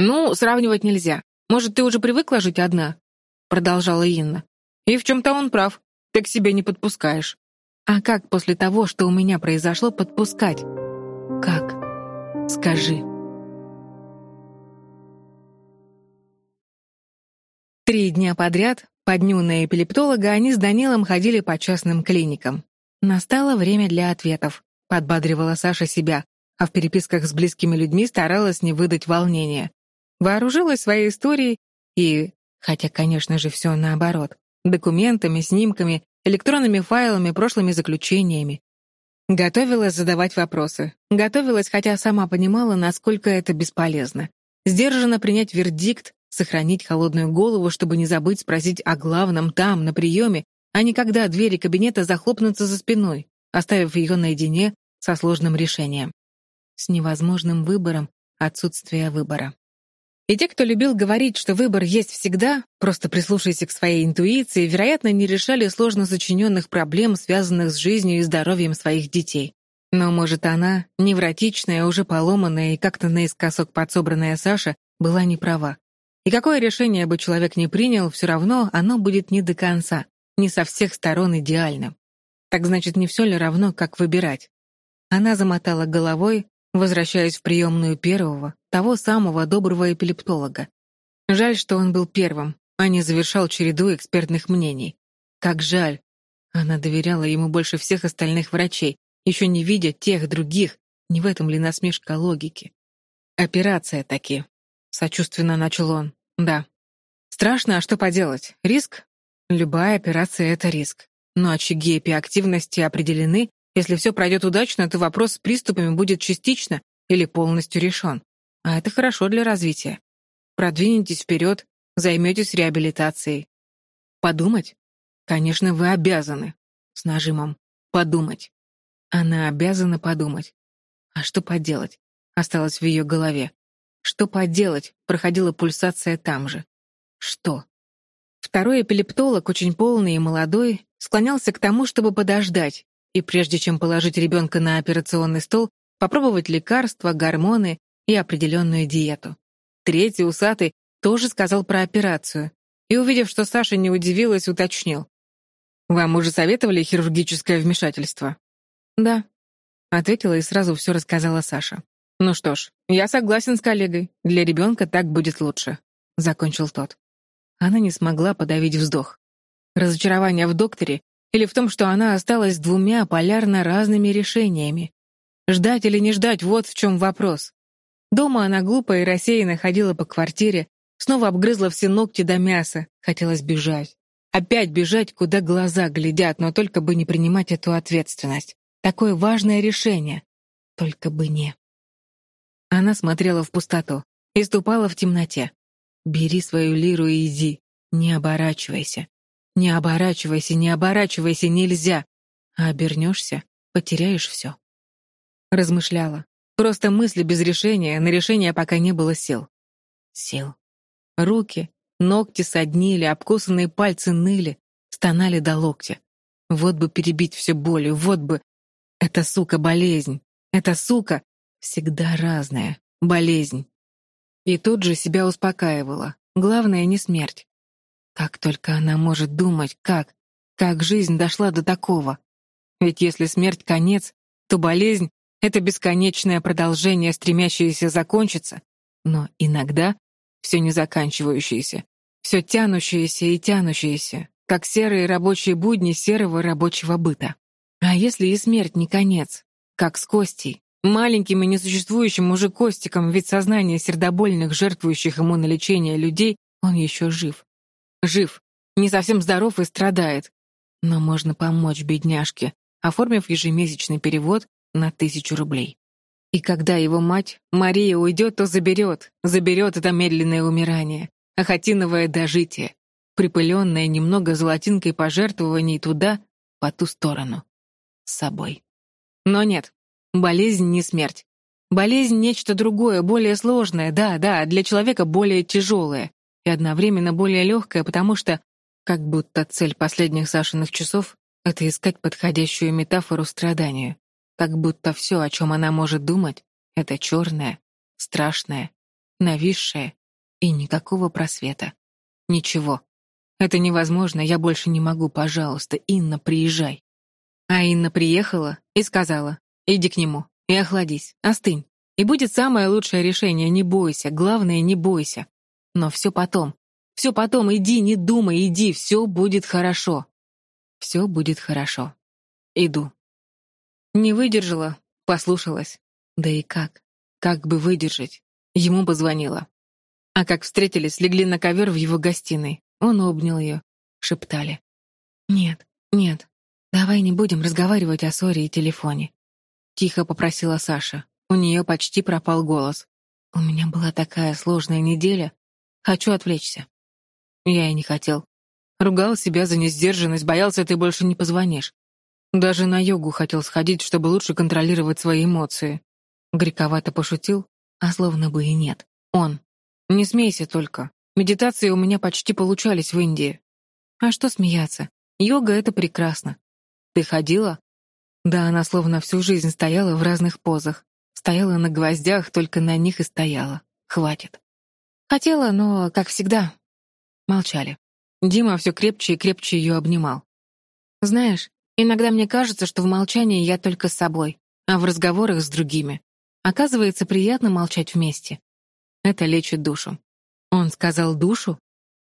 «Ну, сравнивать нельзя. Может, ты уже привыкла жить одна?» Продолжала Инна. «И в чем-то он прав. Ты к себе не подпускаешь. А как после того, что у меня произошло, подпускать? Как? Скажи». Три дня подряд, по дню на эпилептолога, они с Данилом ходили по частным клиникам. Настало время для ответов, подбадривала Саша себя, а в переписках с близкими людьми старалась не выдать волнения. Вооружилась своей историей и, хотя, конечно же, все наоборот, документами, снимками, электронными файлами, прошлыми заключениями. Готовилась задавать вопросы. Готовилась, хотя сама понимала, насколько это бесполезно. Сдержанно принять вердикт, сохранить холодную голову, чтобы не забыть спросить о главном там, на приеме, а не когда двери кабинета захлопнутся за спиной, оставив ее наедине со сложным решением. С невозможным выбором отсутствия выбора. И те, кто любил говорить, что выбор есть всегда, просто прислушайся к своей интуиции, вероятно, не решали сложно сочиненных проблем, связанных с жизнью и здоровьем своих детей. Но, может, она, невротичная, уже поломанная и как-то наискосок подсобранная Саша, была не права. И какое решение бы человек ни принял, все равно оно будет не до конца, не со всех сторон идеальным. Так значит, не все ли равно, как выбирать? Она замотала головой, возвращаясь в приемную первого, того самого доброго эпилептолога. Жаль, что он был первым, а не завершал череду экспертных мнений. Как жаль. Она доверяла ему больше всех остальных врачей, еще не видя тех других, не в этом ли насмешка логики. «Операция таки», — сочувственно начал он. «Да. Страшно, а что поделать? Риск? Любая операция — это риск. Но очаги эпиактивности определены. Если все пройдет удачно, то вопрос с приступами будет частично или полностью решен. А это хорошо для развития. Продвинетесь вперед, займетесь реабилитацией. Подумать? Конечно, вы обязаны. С нажимом. Подумать. Она обязана подумать. А что поделать? Осталось в ее голове. Что поделать? Проходила пульсация там же. Что? Второй эпилептолог, очень полный и молодой, склонялся к тому, чтобы подождать, и прежде чем положить ребенка на операционный стол, попробовать лекарства, гормоны и определенную диету. Третий, усатый, тоже сказал про операцию, и, увидев, что Саша не удивилась, уточнил. «Вам уже советовали хирургическое вмешательство?» «Да», — ответила и сразу все рассказала Саша. «Ну что ж, я согласен с коллегой. Для ребенка так будет лучше», — закончил тот. Она не смогла подавить вздох. Разочарование в докторе или в том, что она осталась двумя полярно разными решениями. Ждать или не ждать — вот в чем вопрос. Дома она глупо и рассеянно ходила по квартире, снова обгрызла все ногти до мяса, хотелось бежать. Опять бежать, куда глаза глядят, но только бы не принимать эту ответственность. Такое важное решение. Только бы не. Она смотрела в пустоту и ступала в темноте. Бери свою лиру и иди. Не оборачивайся. Не оборачивайся, не оборачивайся, нельзя. А обернешься, потеряешь все. Размышляла. Просто мысли без решения, на решение пока не было сил. Сил. Руки, ногти соднили, обкусанные пальцы ныли, стонали до локтя. Вот бы перебить все болью, вот бы... Это, сука, болезнь. Это, сука, всегда разная. Болезнь. И тут же себя успокаивала. Главное не смерть. Как только она может думать, как, как жизнь дошла до такого. Ведь если смерть — конец, то болезнь Это бесконечное продолжение, стремящееся закончиться, но иногда все не заканчивающееся, все тянущееся и тянущееся, как серые рабочие будни серого рабочего быта. А если и смерть не конец, как с Костей, маленьким и несуществующим уже Костиком, ведь сознание сердобольных, жертвующих ему на лечение людей, он еще жив. Жив, не совсем здоров и страдает. Но можно помочь бедняжке, оформив ежемесячный перевод на тысячу рублей. И когда его мать, Мария, уйдет, то заберет, заберет это медленное умирание, охотиновое дожитие, припыленное немного золотинкой пожертвований туда, по ту сторону, с собой. Но нет, болезнь не смерть. Болезнь — нечто другое, более сложное, да, да, для человека более тяжелое и одновременно более легкое, потому что как будто цель последних Сашиных часов — это искать подходящую метафору страданию. Как будто все, о чем она может думать, это черное, страшное, нависшее и никакого просвета. Ничего. Это невозможно, я больше не могу, пожалуйста, Инна, приезжай. А Инна приехала и сказала, иди к нему и охладись, остынь. И будет самое лучшее решение, не бойся, главное, не бойся. Но все потом, все потом, иди, не думай, иди, все будет хорошо. Все будет хорошо. Иду. Не выдержала, послушалась. Да и как? Как бы выдержать? Ему позвонила. А как встретились, легли на ковер в его гостиной. Он обнял ее. Шептали. «Нет, нет, давай не будем разговаривать о ссоре и телефоне». Тихо попросила Саша. У нее почти пропал голос. «У меня была такая сложная неделя. Хочу отвлечься». Я и не хотел. Ругал себя за несдержанность, боялся, ты больше не позвонишь. Даже на йогу хотел сходить, чтобы лучше контролировать свои эмоции. Грековато пошутил, а словно бы и нет. Он. Не смейся только. Медитации у меня почти получались в Индии. А что смеяться? Йога — это прекрасно. Ты ходила? Да, она словно всю жизнь стояла в разных позах. Стояла на гвоздях, только на них и стояла. Хватит. Хотела, но, как всегда, Молчали. Дима все крепче и крепче ее обнимал. «Знаешь, иногда мне кажется, что в молчании я только с собой, а в разговорах с другими. Оказывается, приятно молчать вместе. Это лечит душу». Он сказал «душу»?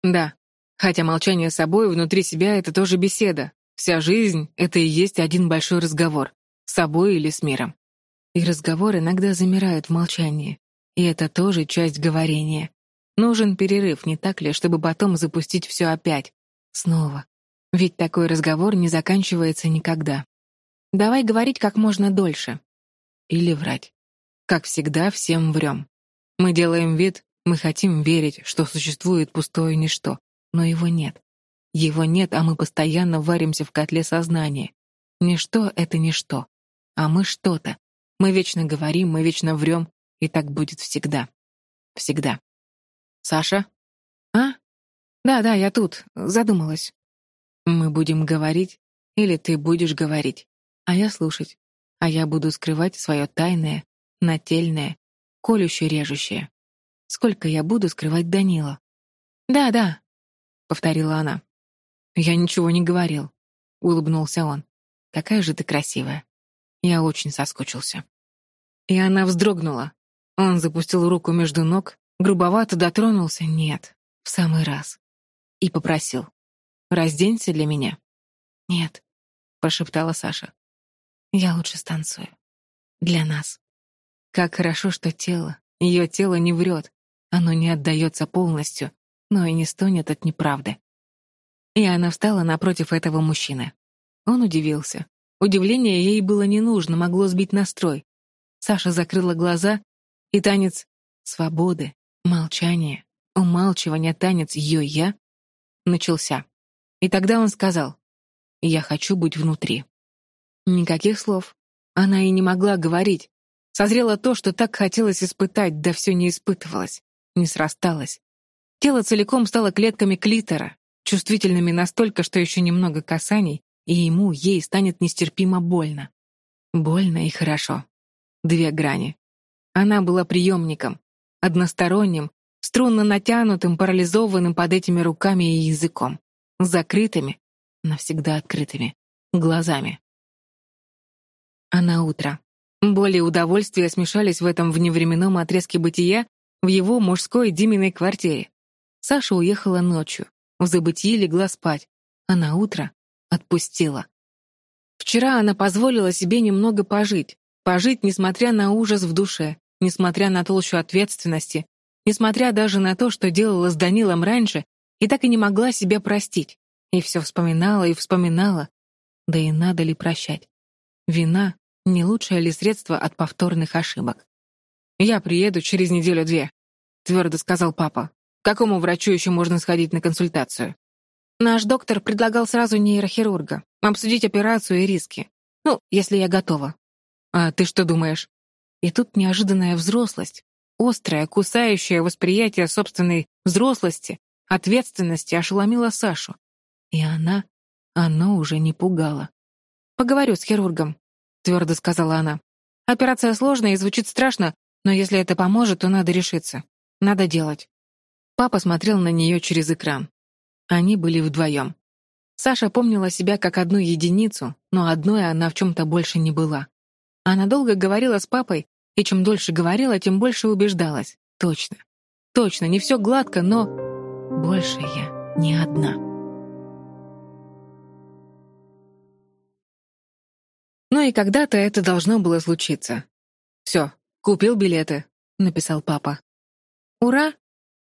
Да. Хотя молчание с собой внутри себя — это тоже беседа. Вся жизнь — это и есть один большой разговор. С собой или с миром. И разговор иногда замирает в молчании. И это тоже часть говорения. Нужен перерыв, не так ли, чтобы потом запустить все опять? Снова. Ведь такой разговор не заканчивается никогда. Давай говорить как можно дольше. Или врать. Как всегда, всем врем. Мы делаем вид, мы хотим верить, что существует пустое ничто, но его нет. Его нет, а мы постоянно варимся в котле сознания. Ничто — это ничто, а мы что-то. Мы вечно говорим, мы вечно врем, и так будет всегда. Всегда. «Саша?» «А? Да-да, я тут. Задумалась». «Мы будем говорить, или ты будешь говорить, а я слушать, а я буду скрывать свое тайное, нательное, колюще-режущее. Сколько я буду скрывать Данила?» «Да-да», — повторила она. «Я ничего не говорил», — улыбнулся он. «Какая же ты красивая. Я очень соскучился». И она вздрогнула. Он запустил руку между ног, Грубовато дотронулся? Нет. В самый раз. И попросил. «Разденься для меня». «Нет», — прошептала Саша. «Я лучше станцую. Для нас». Как хорошо, что тело, ее тело не врет. Оно не отдается полностью, но и не стонет от неправды. И она встала напротив этого мужчины. Он удивился. Удивление ей было не нужно, могло сбить настрой. Саша закрыла глаза, и танец свободы, Молчание, умалчивание, танец «Йо-я» начался. И тогда он сказал «Я хочу быть внутри». Никаких слов. Она и не могла говорить. Созрело то, что так хотелось испытать, да все не испытывалось, не срасталось. Тело целиком стало клетками клитора, чувствительными настолько, что еще немного касаний, и ему, ей станет нестерпимо больно. Больно и хорошо. Две грани. Она была приемником, односторонним, струнно натянутым, парализованным под этими руками и языком, закрытыми, навсегда открытыми, глазами. А на утро, Боли и удовольствия смешались в этом вневременном отрезке бытия в его мужской Диминой квартире. Саша уехала ночью, в забытии легла спать, а на утро отпустила. Вчера она позволила себе немного пожить, пожить, несмотря на ужас в душе, несмотря на толщу ответственности, несмотря даже на то, что делала с Данилом раньше, и так и не могла себя простить. И все вспоминала и вспоминала. Да и надо ли прощать? Вина — не лучшее ли средство от повторных ошибок? «Я приеду через неделю-две», — твердо сказал папа. «К какому врачу еще можно сходить на консультацию?» Наш доктор предлагал сразу нейрохирурга, обсудить операцию и риски. Ну, если я готова. А ты что думаешь? И тут неожиданная взрослость, острое, кусающее восприятие собственной взрослости, ответственности ошеломило Сашу. И она, оно уже не пугало. «Поговорю с хирургом», — твердо сказала она. «Операция сложная и звучит страшно, но если это поможет, то надо решиться. Надо делать». Папа смотрел на нее через экран. Они были вдвоем. Саша помнила себя как одну единицу, но одной она в чем-то больше не была. Она долго говорила с папой, и чем дольше говорила, тем больше убеждалась. Точно. Точно, не все гладко, но... Больше я не одна. Ну и когда-то это должно было случиться. «Все, купил билеты», — написал папа. «Ура!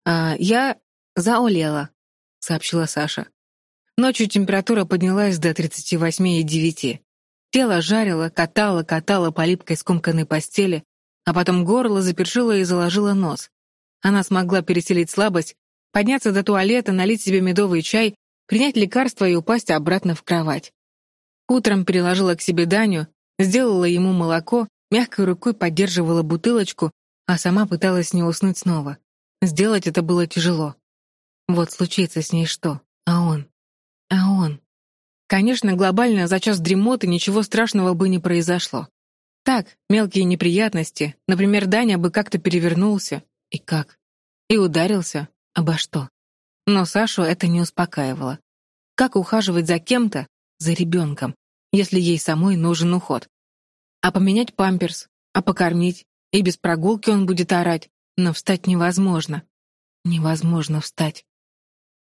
А я заолела сообщила Саша. Ночью температура поднялась до 38,9. Тело жарило, катало, катало по липкой скомканной постели, а потом горло запершило и заложило нос. Она смогла переселить слабость, подняться до туалета, налить себе медовый чай, принять лекарство и упасть обратно в кровать. Утром переложила к себе Даню, сделала ему молоко, мягкой рукой поддерживала бутылочку, а сама пыталась не уснуть снова. Сделать это было тяжело. Вот случится с ней что? А он? А он? Конечно, глобально за час дремоты ничего страшного бы не произошло. Так, мелкие неприятности. Например, Даня бы как-то перевернулся. И как? И ударился. Обо что? Но Сашу это не успокаивало. Как ухаживать за кем-то, за ребенком, если ей самой нужен уход? А поменять памперс, а покормить, и без прогулки он будет орать, но встать невозможно. Невозможно встать.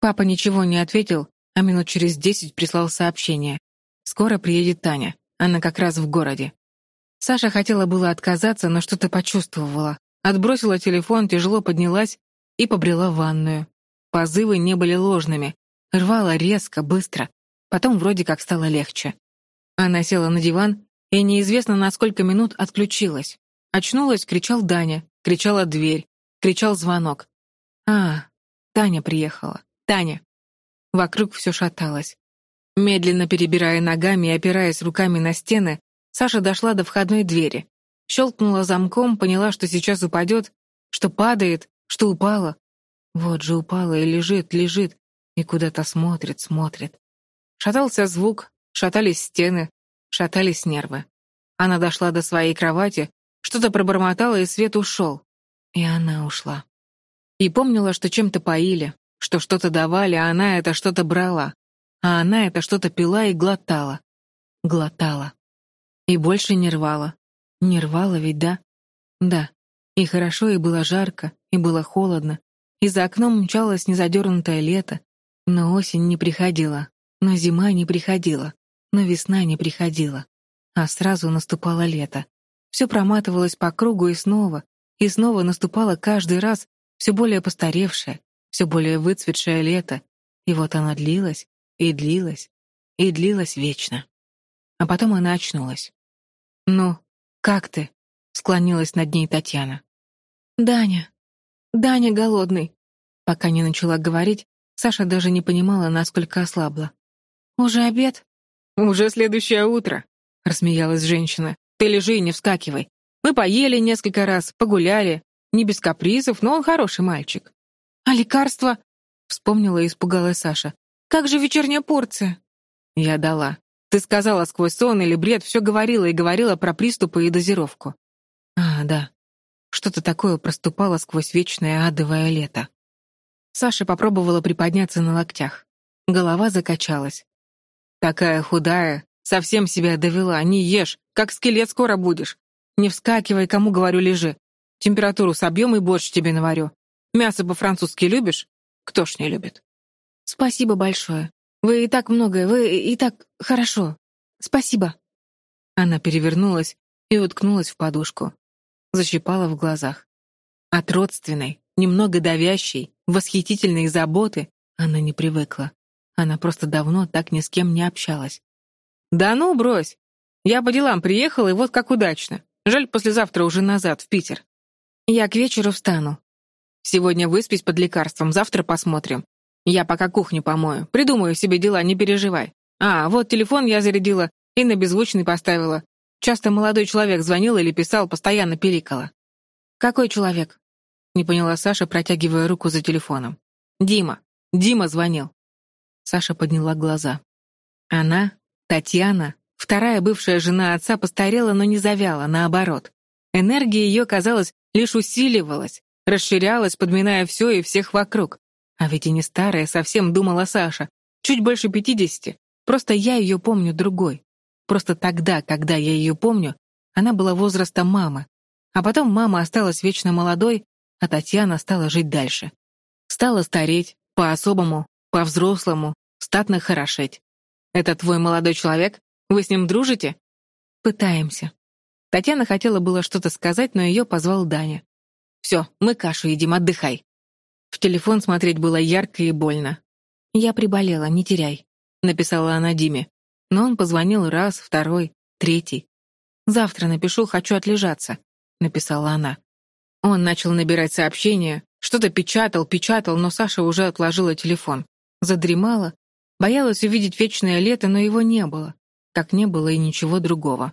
Папа ничего не ответил, а минут через десять прислал сообщение. «Скоро приедет Таня. Она как раз в городе». Саша хотела было отказаться, но что-то почувствовала. Отбросила телефон, тяжело поднялась и побрела в ванную. Позывы не были ложными. Рвала резко, быстро. Потом вроде как стало легче. Она села на диван и неизвестно на сколько минут отключилась. Очнулась, кричал Даня, кричала дверь, кричал звонок. А, Таня приехала. Таня!» Вокруг все шаталось. Медленно перебирая ногами и опираясь руками на стены, Саша дошла до входной двери. Щелкнула замком, поняла, что сейчас упадет, что падает, что упала. Вот же упала и лежит, лежит, и куда-то смотрит, смотрит. Шатался звук, шатались стены, шатались нервы. Она дошла до своей кровати, что-то пробормотала, и свет ушел. И она ушла. И помнила, что чем-то поили, что что-то давали, а она это что-то брала, а она это что-то пила и глотала. Глотала. И больше не рвала. Не рвала ведь, да? Да. И хорошо, и было жарко, и было холодно, и за окном мчалось незадернутое лето, но осень не приходила, но зима не приходила, но весна не приходила, а сразу наступало лето. Все проматывалось по кругу и снова, и снова наступало каждый раз все более постаревшее, все более выцветшее лето, и вот оно длилось, и длилось, и длилось вечно. А потом она очнулась. «Ну, как ты?» — склонилась над ней Татьяна. «Даня, Даня голодный». Пока не начала говорить, Саша даже не понимала, насколько ослабла. «Уже обед?» «Уже следующее утро», — рассмеялась женщина. «Ты лежи и не вскакивай. Мы поели несколько раз, погуляли. Не без капризов, но он хороший мальчик. «А лекарства?» — вспомнила и испугалась Саша. «Как же вечерняя порция?» «Я дала. Ты сказала сквозь сон или бред, все говорила и говорила про приступы и дозировку». «А, да. Что-то такое проступало сквозь вечное адовое лето». Саша попробовала приподняться на локтях. Голова закачалась. «Такая худая, совсем себя довела, не ешь, как скелет скоро будешь. Не вскакивай, кому говорю, лежи. Температуру собьем и борщ тебе наварю. Мясо по-французски любишь? Кто ж не любит? Спасибо большое. Вы и так многое, вы и так хорошо. Спасибо. Она перевернулась и уткнулась в подушку. Защипала в глазах. От родственной, немного давящей, восхитительной заботы она не привыкла. Она просто давно так ни с кем не общалась. «Да ну, брось! Я по делам приехала, и вот как удачно. Жаль, послезавтра уже назад, в Питер. Я к вечеру встану. Сегодня выспись под лекарством, завтра посмотрим. Я пока кухню помою, придумаю себе дела, не переживай. А, вот телефон я зарядила и на беззвучный поставила. Часто молодой человек звонил или писал, постоянно пиликала. «Какой человек?» — не поняла Саша, протягивая руку за телефоном. «Дима. Дима звонил». Саша подняла глаза. Она, Татьяна, вторая бывшая жена отца, постарела, но не завяла, наоборот. Энергия ее, казалось, лишь усиливалась, расширялась, подминая все и всех вокруг. А ведь и не старая совсем, думала Саша. Чуть больше пятидесяти. Просто я ее помню другой. Просто тогда, когда я ее помню, она была возраста мамы. А потом мама осталась вечно молодой, а Татьяна стала жить дальше. Стала стареть, по-особому, по-взрослому, статно хорошеть. Это твой молодой человек? Вы с ним дружите? Пытаемся. Татьяна хотела было что-то сказать, но ее позвал Даня. «Все, мы кашу едим, отдыхай». В телефон смотреть было ярко и больно. «Я приболела, не теряй», — написала она Диме. Но он позвонил раз, второй, третий. «Завтра напишу, хочу отлежаться», — написала она. Он начал набирать сообщения, что-то печатал, печатал, но Саша уже отложила телефон. Задремала, боялась увидеть вечное лето, но его не было, как не было и ничего другого.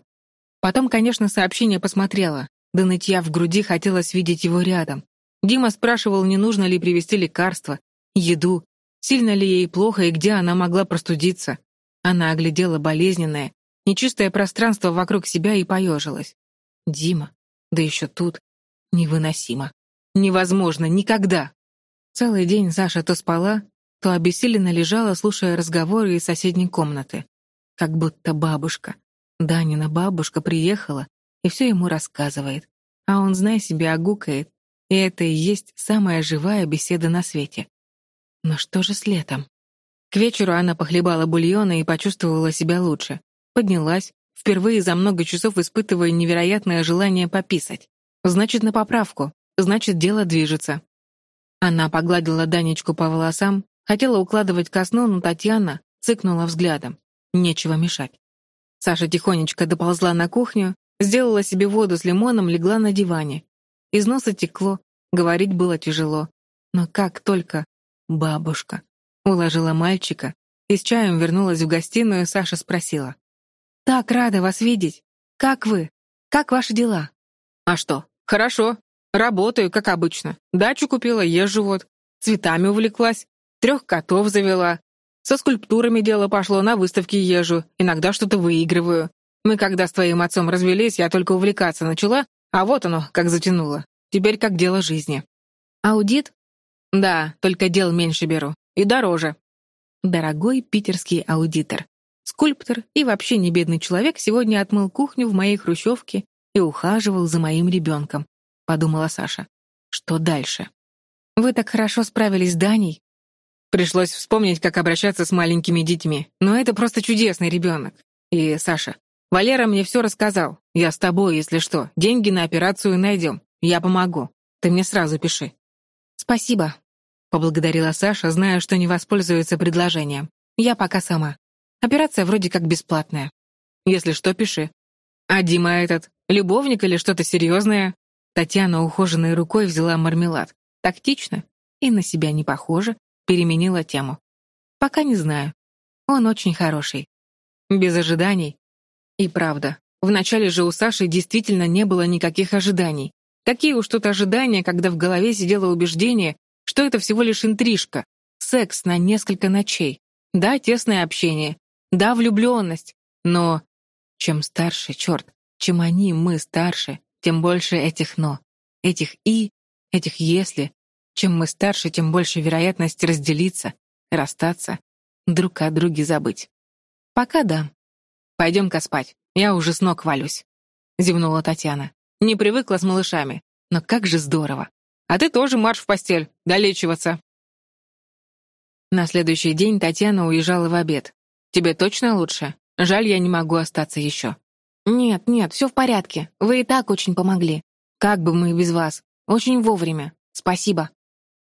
Потом, конечно, сообщение посмотрела. До нытья в груди хотелось видеть его рядом. Дима спрашивал, не нужно ли привезти лекарства, еду, сильно ли ей плохо и где она могла простудиться. Она оглядела болезненное, нечистое пространство вокруг себя и поежилась. Дима, да еще тут, невыносимо. Невозможно, никогда. Целый день Саша то спала, то обессиленно лежала, слушая разговоры из соседней комнаты. Как будто бабушка. Данина бабушка приехала и все ему рассказывает. А он, знай себе, огукает, и это и есть самая живая беседа на свете. Но что же с летом? К вечеру она похлебала бульона и почувствовала себя лучше. Поднялась, впервые за много часов испытывая невероятное желание пописать. Значит, на поправку, значит, дело движется. Она погладила Данечку по волосам, хотела укладывать ко сну, но Татьяна цыкнула взглядом. Нечего мешать. Саша тихонечко доползла на кухню, сделала себе воду с лимоном, легла на диване. Из носа текло, говорить было тяжело. Но как только бабушка уложила мальчика и с чаем вернулась в гостиную, Саша спросила. «Так рада вас видеть. Как вы? Как ваши дела?» «А что? Хорошо. Работаю, как обычно. Дачу купила, езжу вот. Цветами увлеклась. Трех котов завела. Со скульптурами дело пошло, на выставке езжу, иногда что-то выигрываю. Мы когда с твоим отцом развелись, я только увлекаться начала, а вот оно, как затянуло. Теперь как дело жизни. Аудит? Да, только дел меньше беру. И дороже. Дорогой питерский аудитор. Скульптор и вообще не бедный человек сегодня отмыл кухню в моей хрущевке и ухаживал за моим ребенком, подумала Саша. Что дальше? Вы так хорошо справились с Даней, Пришлось вспомнить, как обращаться с маленькими детьми. Но это просто чудесный ребенок. И, Саша, Валера мне все рассказал. Я с тобой, если что. Деньги на операцию найдем. Я помогу. Ты мне сразу пиши. Спасибо, поблагодарила Саша, зная, что не воспользуется предложением. Я пока сама. Операция вроде как бесплатная. Если что, пиши. А Дима этот, любовник или что-то серьезное? Татьяна ухоженной рукой взяла мармелад. Тактично и на себя не похоже, переменила тему. «Пока не знаю. Он очень хороший. Без ожиданий. И правда, вначале же у Саши действительно не было никаких ожиданий. Какие уж тут ожидания, когда в голове сидело убеждение, что это всего лишь интрижка, секс на несколько ночей. Да, тесное общение. Да, влюбленность. Но чем старше, черт, чем они, мы старше, тем больше этих «но», этих «и», этих «если», чем мы старше, тем больше вероятность разделиться, расстаться, друг о друге забыть. Пока да. Пойдем-ка спать, я уже с ног валюсь. зевнула Татьяна. «Не привыкла с малышами. Но как же здорово. А ты тоже марш в постель, долечиваться». На следующий день Татьяна уезжала в обед. «Тебе точно лучше? Жаль, я не могу остаться еще». «Нет, нет, все в порядке. Вы и так очень помогли. Как бы мы без вас. Очень вовремя. Спасибо».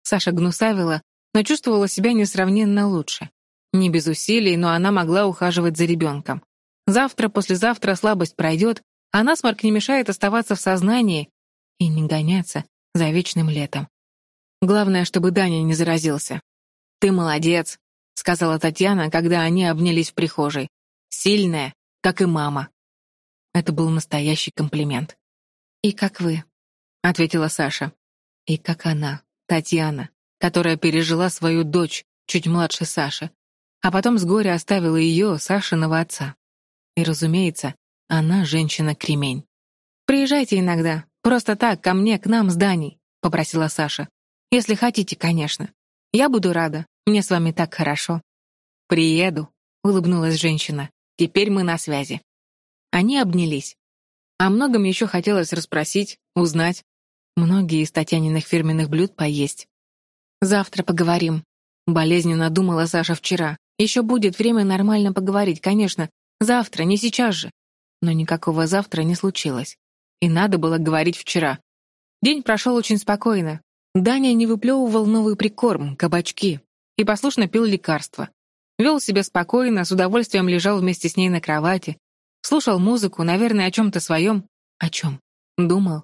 Саша гнусавила, но чувствовала себя несравненно лучше. Не без усилий, но она могла ухаживать за ребенком. Завтра, послезавтра слабость пройдет, а насморк не мешает оставаться в сознании и не гоняться за вечным летом. Главное, чтобы Даня не заразился. «Ты молодец», — сказала Татьяна, когда они обнялись в прихожей. «Сильная, как и мама». Это был настоящий комплимент. «И как вы», — ответила Саша. «И как она, Татьяна, которая пережила свою дочь, чуть младше Саши, а потом с горя оставила ее, Сашиного отца. И, разумеется, она женщина-кремень. «Приезжайте иногда, просто так, ко мне, к нам с Даней», — попросила Саша. «Если хотите, конечно. Я буду рада, мне с вами так хорошо». «Приеду», — улыбнулась женщина. «Теперь мы на связи». Они обнялись. О многом еще хотелось расспросить, узнать. Многие из Татьяниных фирменных блюд поесть. «Завтра поговорим», — болезненно думала Саша вчера. «Еще будет время нормально поговорить, конечно. Завтра, не сейчас же». Но никакого завтра не случилось. И надо было говорить вчера. День прошел очень спокойно. Даня не выплевывал новый прикорм, кабачки, и послушно пил лекарства. Вел себя спокойно, с удовольствием лежал вместе с ней на кровати, слушал музыку, наверное, о чем-то своем. О чем? Думал.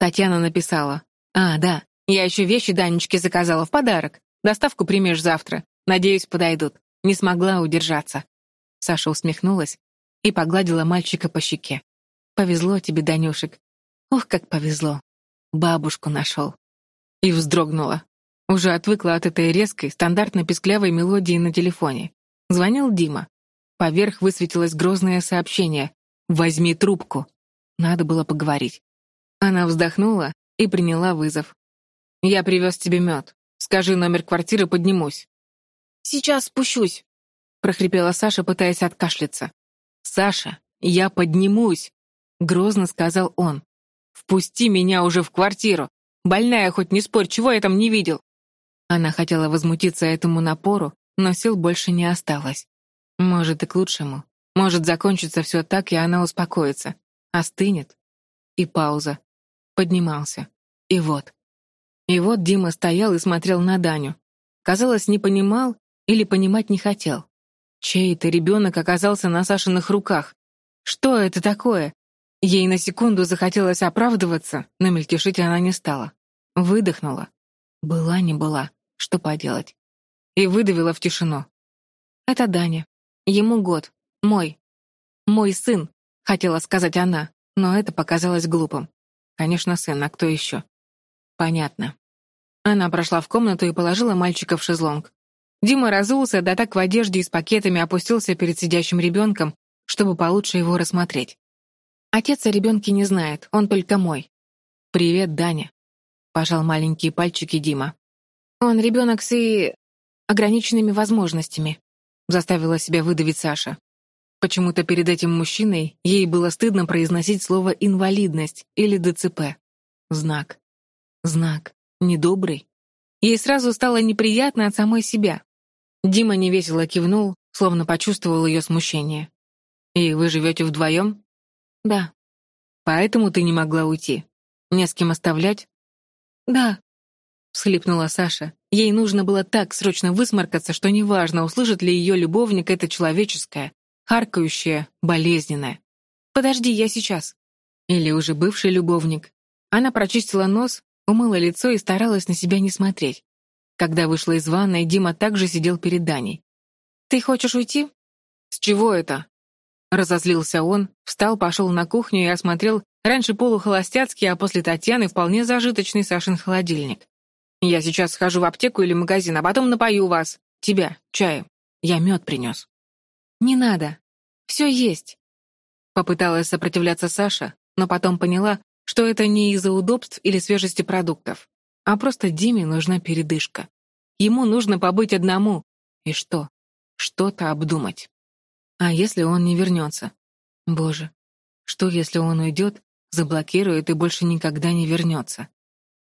Татьяна написала. «А, да, я еще вещи Данечке заказала в подарок. Доставку примешь завтра. Надеюсь, подойдут. Не смогла удержаться». Саша усмехнулась и погладила мальчика по щеке. «Повезло тебе, Данюшек. Ох, как повезло. Бабушку нашел». И вздрогнула. Уже отвыкла от этой резкой, стандартно песклявой мелодии на телефоне. Звонил Дима. Поверх высветилось грозное сообщение. «Возьми трубку». Надо было поговорить. Она вздохнула и приняла вызов. «Я привез тебе мед. Скажи номер квартиры, поднимусь». «Сейчас спущусь», — прохрипела Саша, пытаясь откашляться. «Саша, я поднимусь», — грозно сказал он. «Впусти меня уже в квартиру. Больная, хоть не спорь, чего я там не видел?» Она хотела возмутиться этому напору, но сил больше не осталось. Может, и к лучшему. Может, закончится все так, и она успокоится. Остынет. И пауза. Поднимался. И вот. И вот Дима стоял и смотрел на Даню. Казалось, не понимал или понимать не хотел. Чей-то ребенок оказался на Сашиных руках. Что это такое? Ей на секунду захотелось оправдываться, но мельтешить она не стала. Выдохнула. Была не была, что поделать. И выдавила в тишину. «Это Даня. Ему год. Мой. Мой сын, хотела сказать она, но это показалось глупым. Конечно, сын, а кто еще? Понятно. Она прошла в комнату и положила мальчика в шезлонг. Дима разулся, да так в одежде и с пакетами опустился перед сидящим ребенком, чтобы получше его рассмотреть. Отец о ребенке не знает, он только мой. «Привет, Даня», — пожал маленькие пальчики Дима. «Он ребенок с и... ограниченными возможностями», заставила себя выдавить Саша. Почему-то перед этим мужчиной ей было стыдно произносить слово «инвалидность» или «ДЦП». Знак. Знак. Недобрый. Ей сразу стало неприятно от самой себя. Дима невесело кивнул, словно почувствовал ее смущение. «И вы живете вдвоем?» «Да». «Поэтому ты не могла уйти? Не с кем оставлять?» «Да», — всхлипнула Саша. Ей нужно было так срочно высморкаться, что неважно, услышит ли ее любовник это человеческое, харкающее, болезненное. «Подожди, я сейчас». Или уже бывший любовник. Она прочистила нос, умыла лицо и старалась на себя не смотреть. Когда вышла из ванной, Дима также сидел перед Даней. «Ты хочешь уйти?» «С чего это?» Разозлился он, встал, пошел на кухню и осмотрел раньше полухолостяцкий, а после Татьяны вполне зажиточный Сашин холодильник. Я сейчас схожу в аптеку или магазин, а потом напою вас. Тебя, чаем. Я мед принес». «Не надо. Все есть». Попыталась сопротивляться Саша, но потом поняла, что это не из-за удобств или свежести продуктов, а просто Диме нужна передышка. Ему нужно побыть одному. И что? Что-то обдумать. А если он не вернется? Боже, Что, если он уйдет, заблокирует и больше никогда не вернется?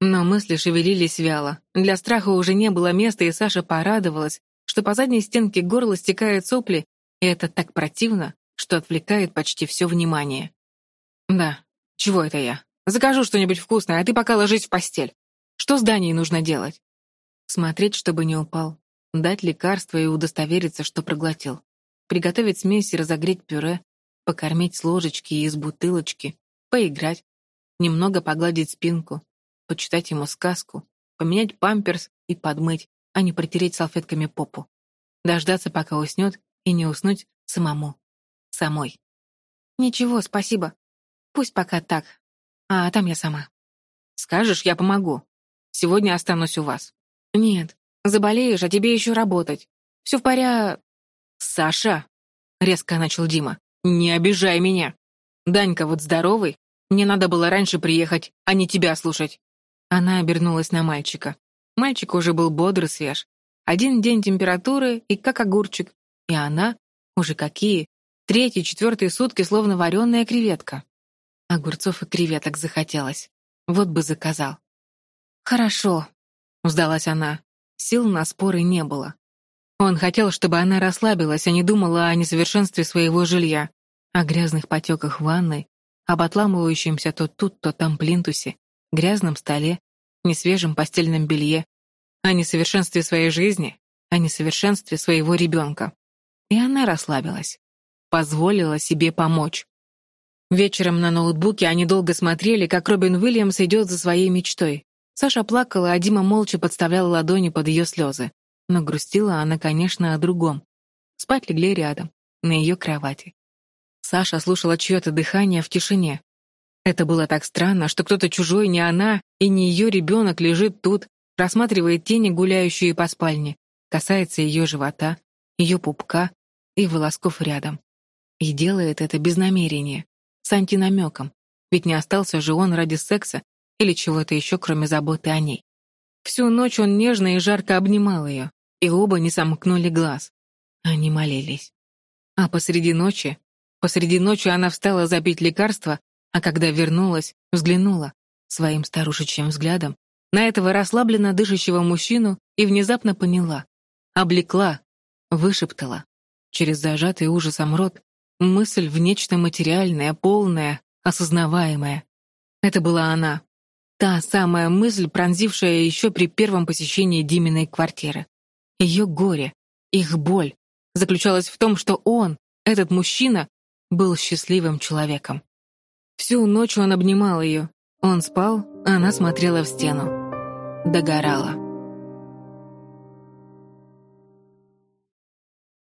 Но мысли шевелились вяло. Для страха уже не было места, и Саша порадовалась, что по задней стенке горла стекают сопли, и это так противно, что отвлекает почти все внимание. «Да, чего это я? Закажу что-нибудь вкусное, а ты пока ложись в постель. Что с Даней нужно делать?» Смотреть, чтобы не упал. Дать лекарство и удостовериться, что проглотил. Приготовить смесь и разогреть пюре. Покормить с ложечки и из бутылочки. Поиграть. Немного погладить спинку почитать ему сказку, поменять памперс и подмыть, а не протереть салфетками попу. Дождаться, пока уснет, и не уснуть самому. Самой. «Ничего, спасибо. Пусть пока так. А там я сама». «Скажешь, я помогу. Сегодня останусь у вас». «Нет, заболеешь, а тебе еще работать. Все в порядке...» «Саша!» — резко начал Дима. «Не обижай меня. Данька вот здоровый. Мне надо было раньше приехать, а не тебя слушать. Она обернулась на мальчика. Мальчик уже был бодр и свеж. Один день температуры и как огурчик. И она, уже какие, третьи, четвертые сутки словно вареная креветка. Огурцов и креветок захотелось. Вот бы заказал. «Хорошо», — сдалась она. Сил на споры не было. Он хотел, чтобы она расслабилась, а не думала о несовершенстве своего жилья, о грязных потеках ванной, об отламывающемся то тут, то там плинтусе, грязном столе, несвежем постельном белье, о несовершенстве своей жизни, о несовершенстве своего ребенка. И она расслабилась, позволила себе помочь. Вечером на ноутбуке они долго смотрели, как Робин Уильямс идет за своей мечтой. Саша плакала, а Дима молча подставлял ладони под ее слезы. Но грустила она, конечно, о другом. Спать легли рядом, на ее кровати. Саша слушала чье-то дыхание в тишине, это было так странно, что кто-то чужой, не она и не ее ребенок лежит тут, рассматривает тени, гуляющие по спальне, касается ее живота, ее пупка и волосков рядом. И делает это без намерения, с антинамеком, ведь не остался же он ради секса или чего-то еще, кроме заботы о ней. Всю ночь он нежно и жарко обнимал ее, и оба не сомкнули глаз. Они молились. А посреди ночи, посреди ночи она встала запить лекарство а когда вернулась, взглянула своим старушечьим взглядом на этого расслабленно дышащего мужчину и внезапно поняла, облекла, вышептала через зажатый ужасом рот мысль в нечто материальное, полное, осознаваемое. Это была она. Та самая мысль, пронзившая еще при первом посещении Диминой квартиры. Ее горе, их боль заключалась в том, что он, этот мужчина, был счастливым человеком. Всю ночь он обнимал ее. Он спал, она смотрела в стену. Догорала.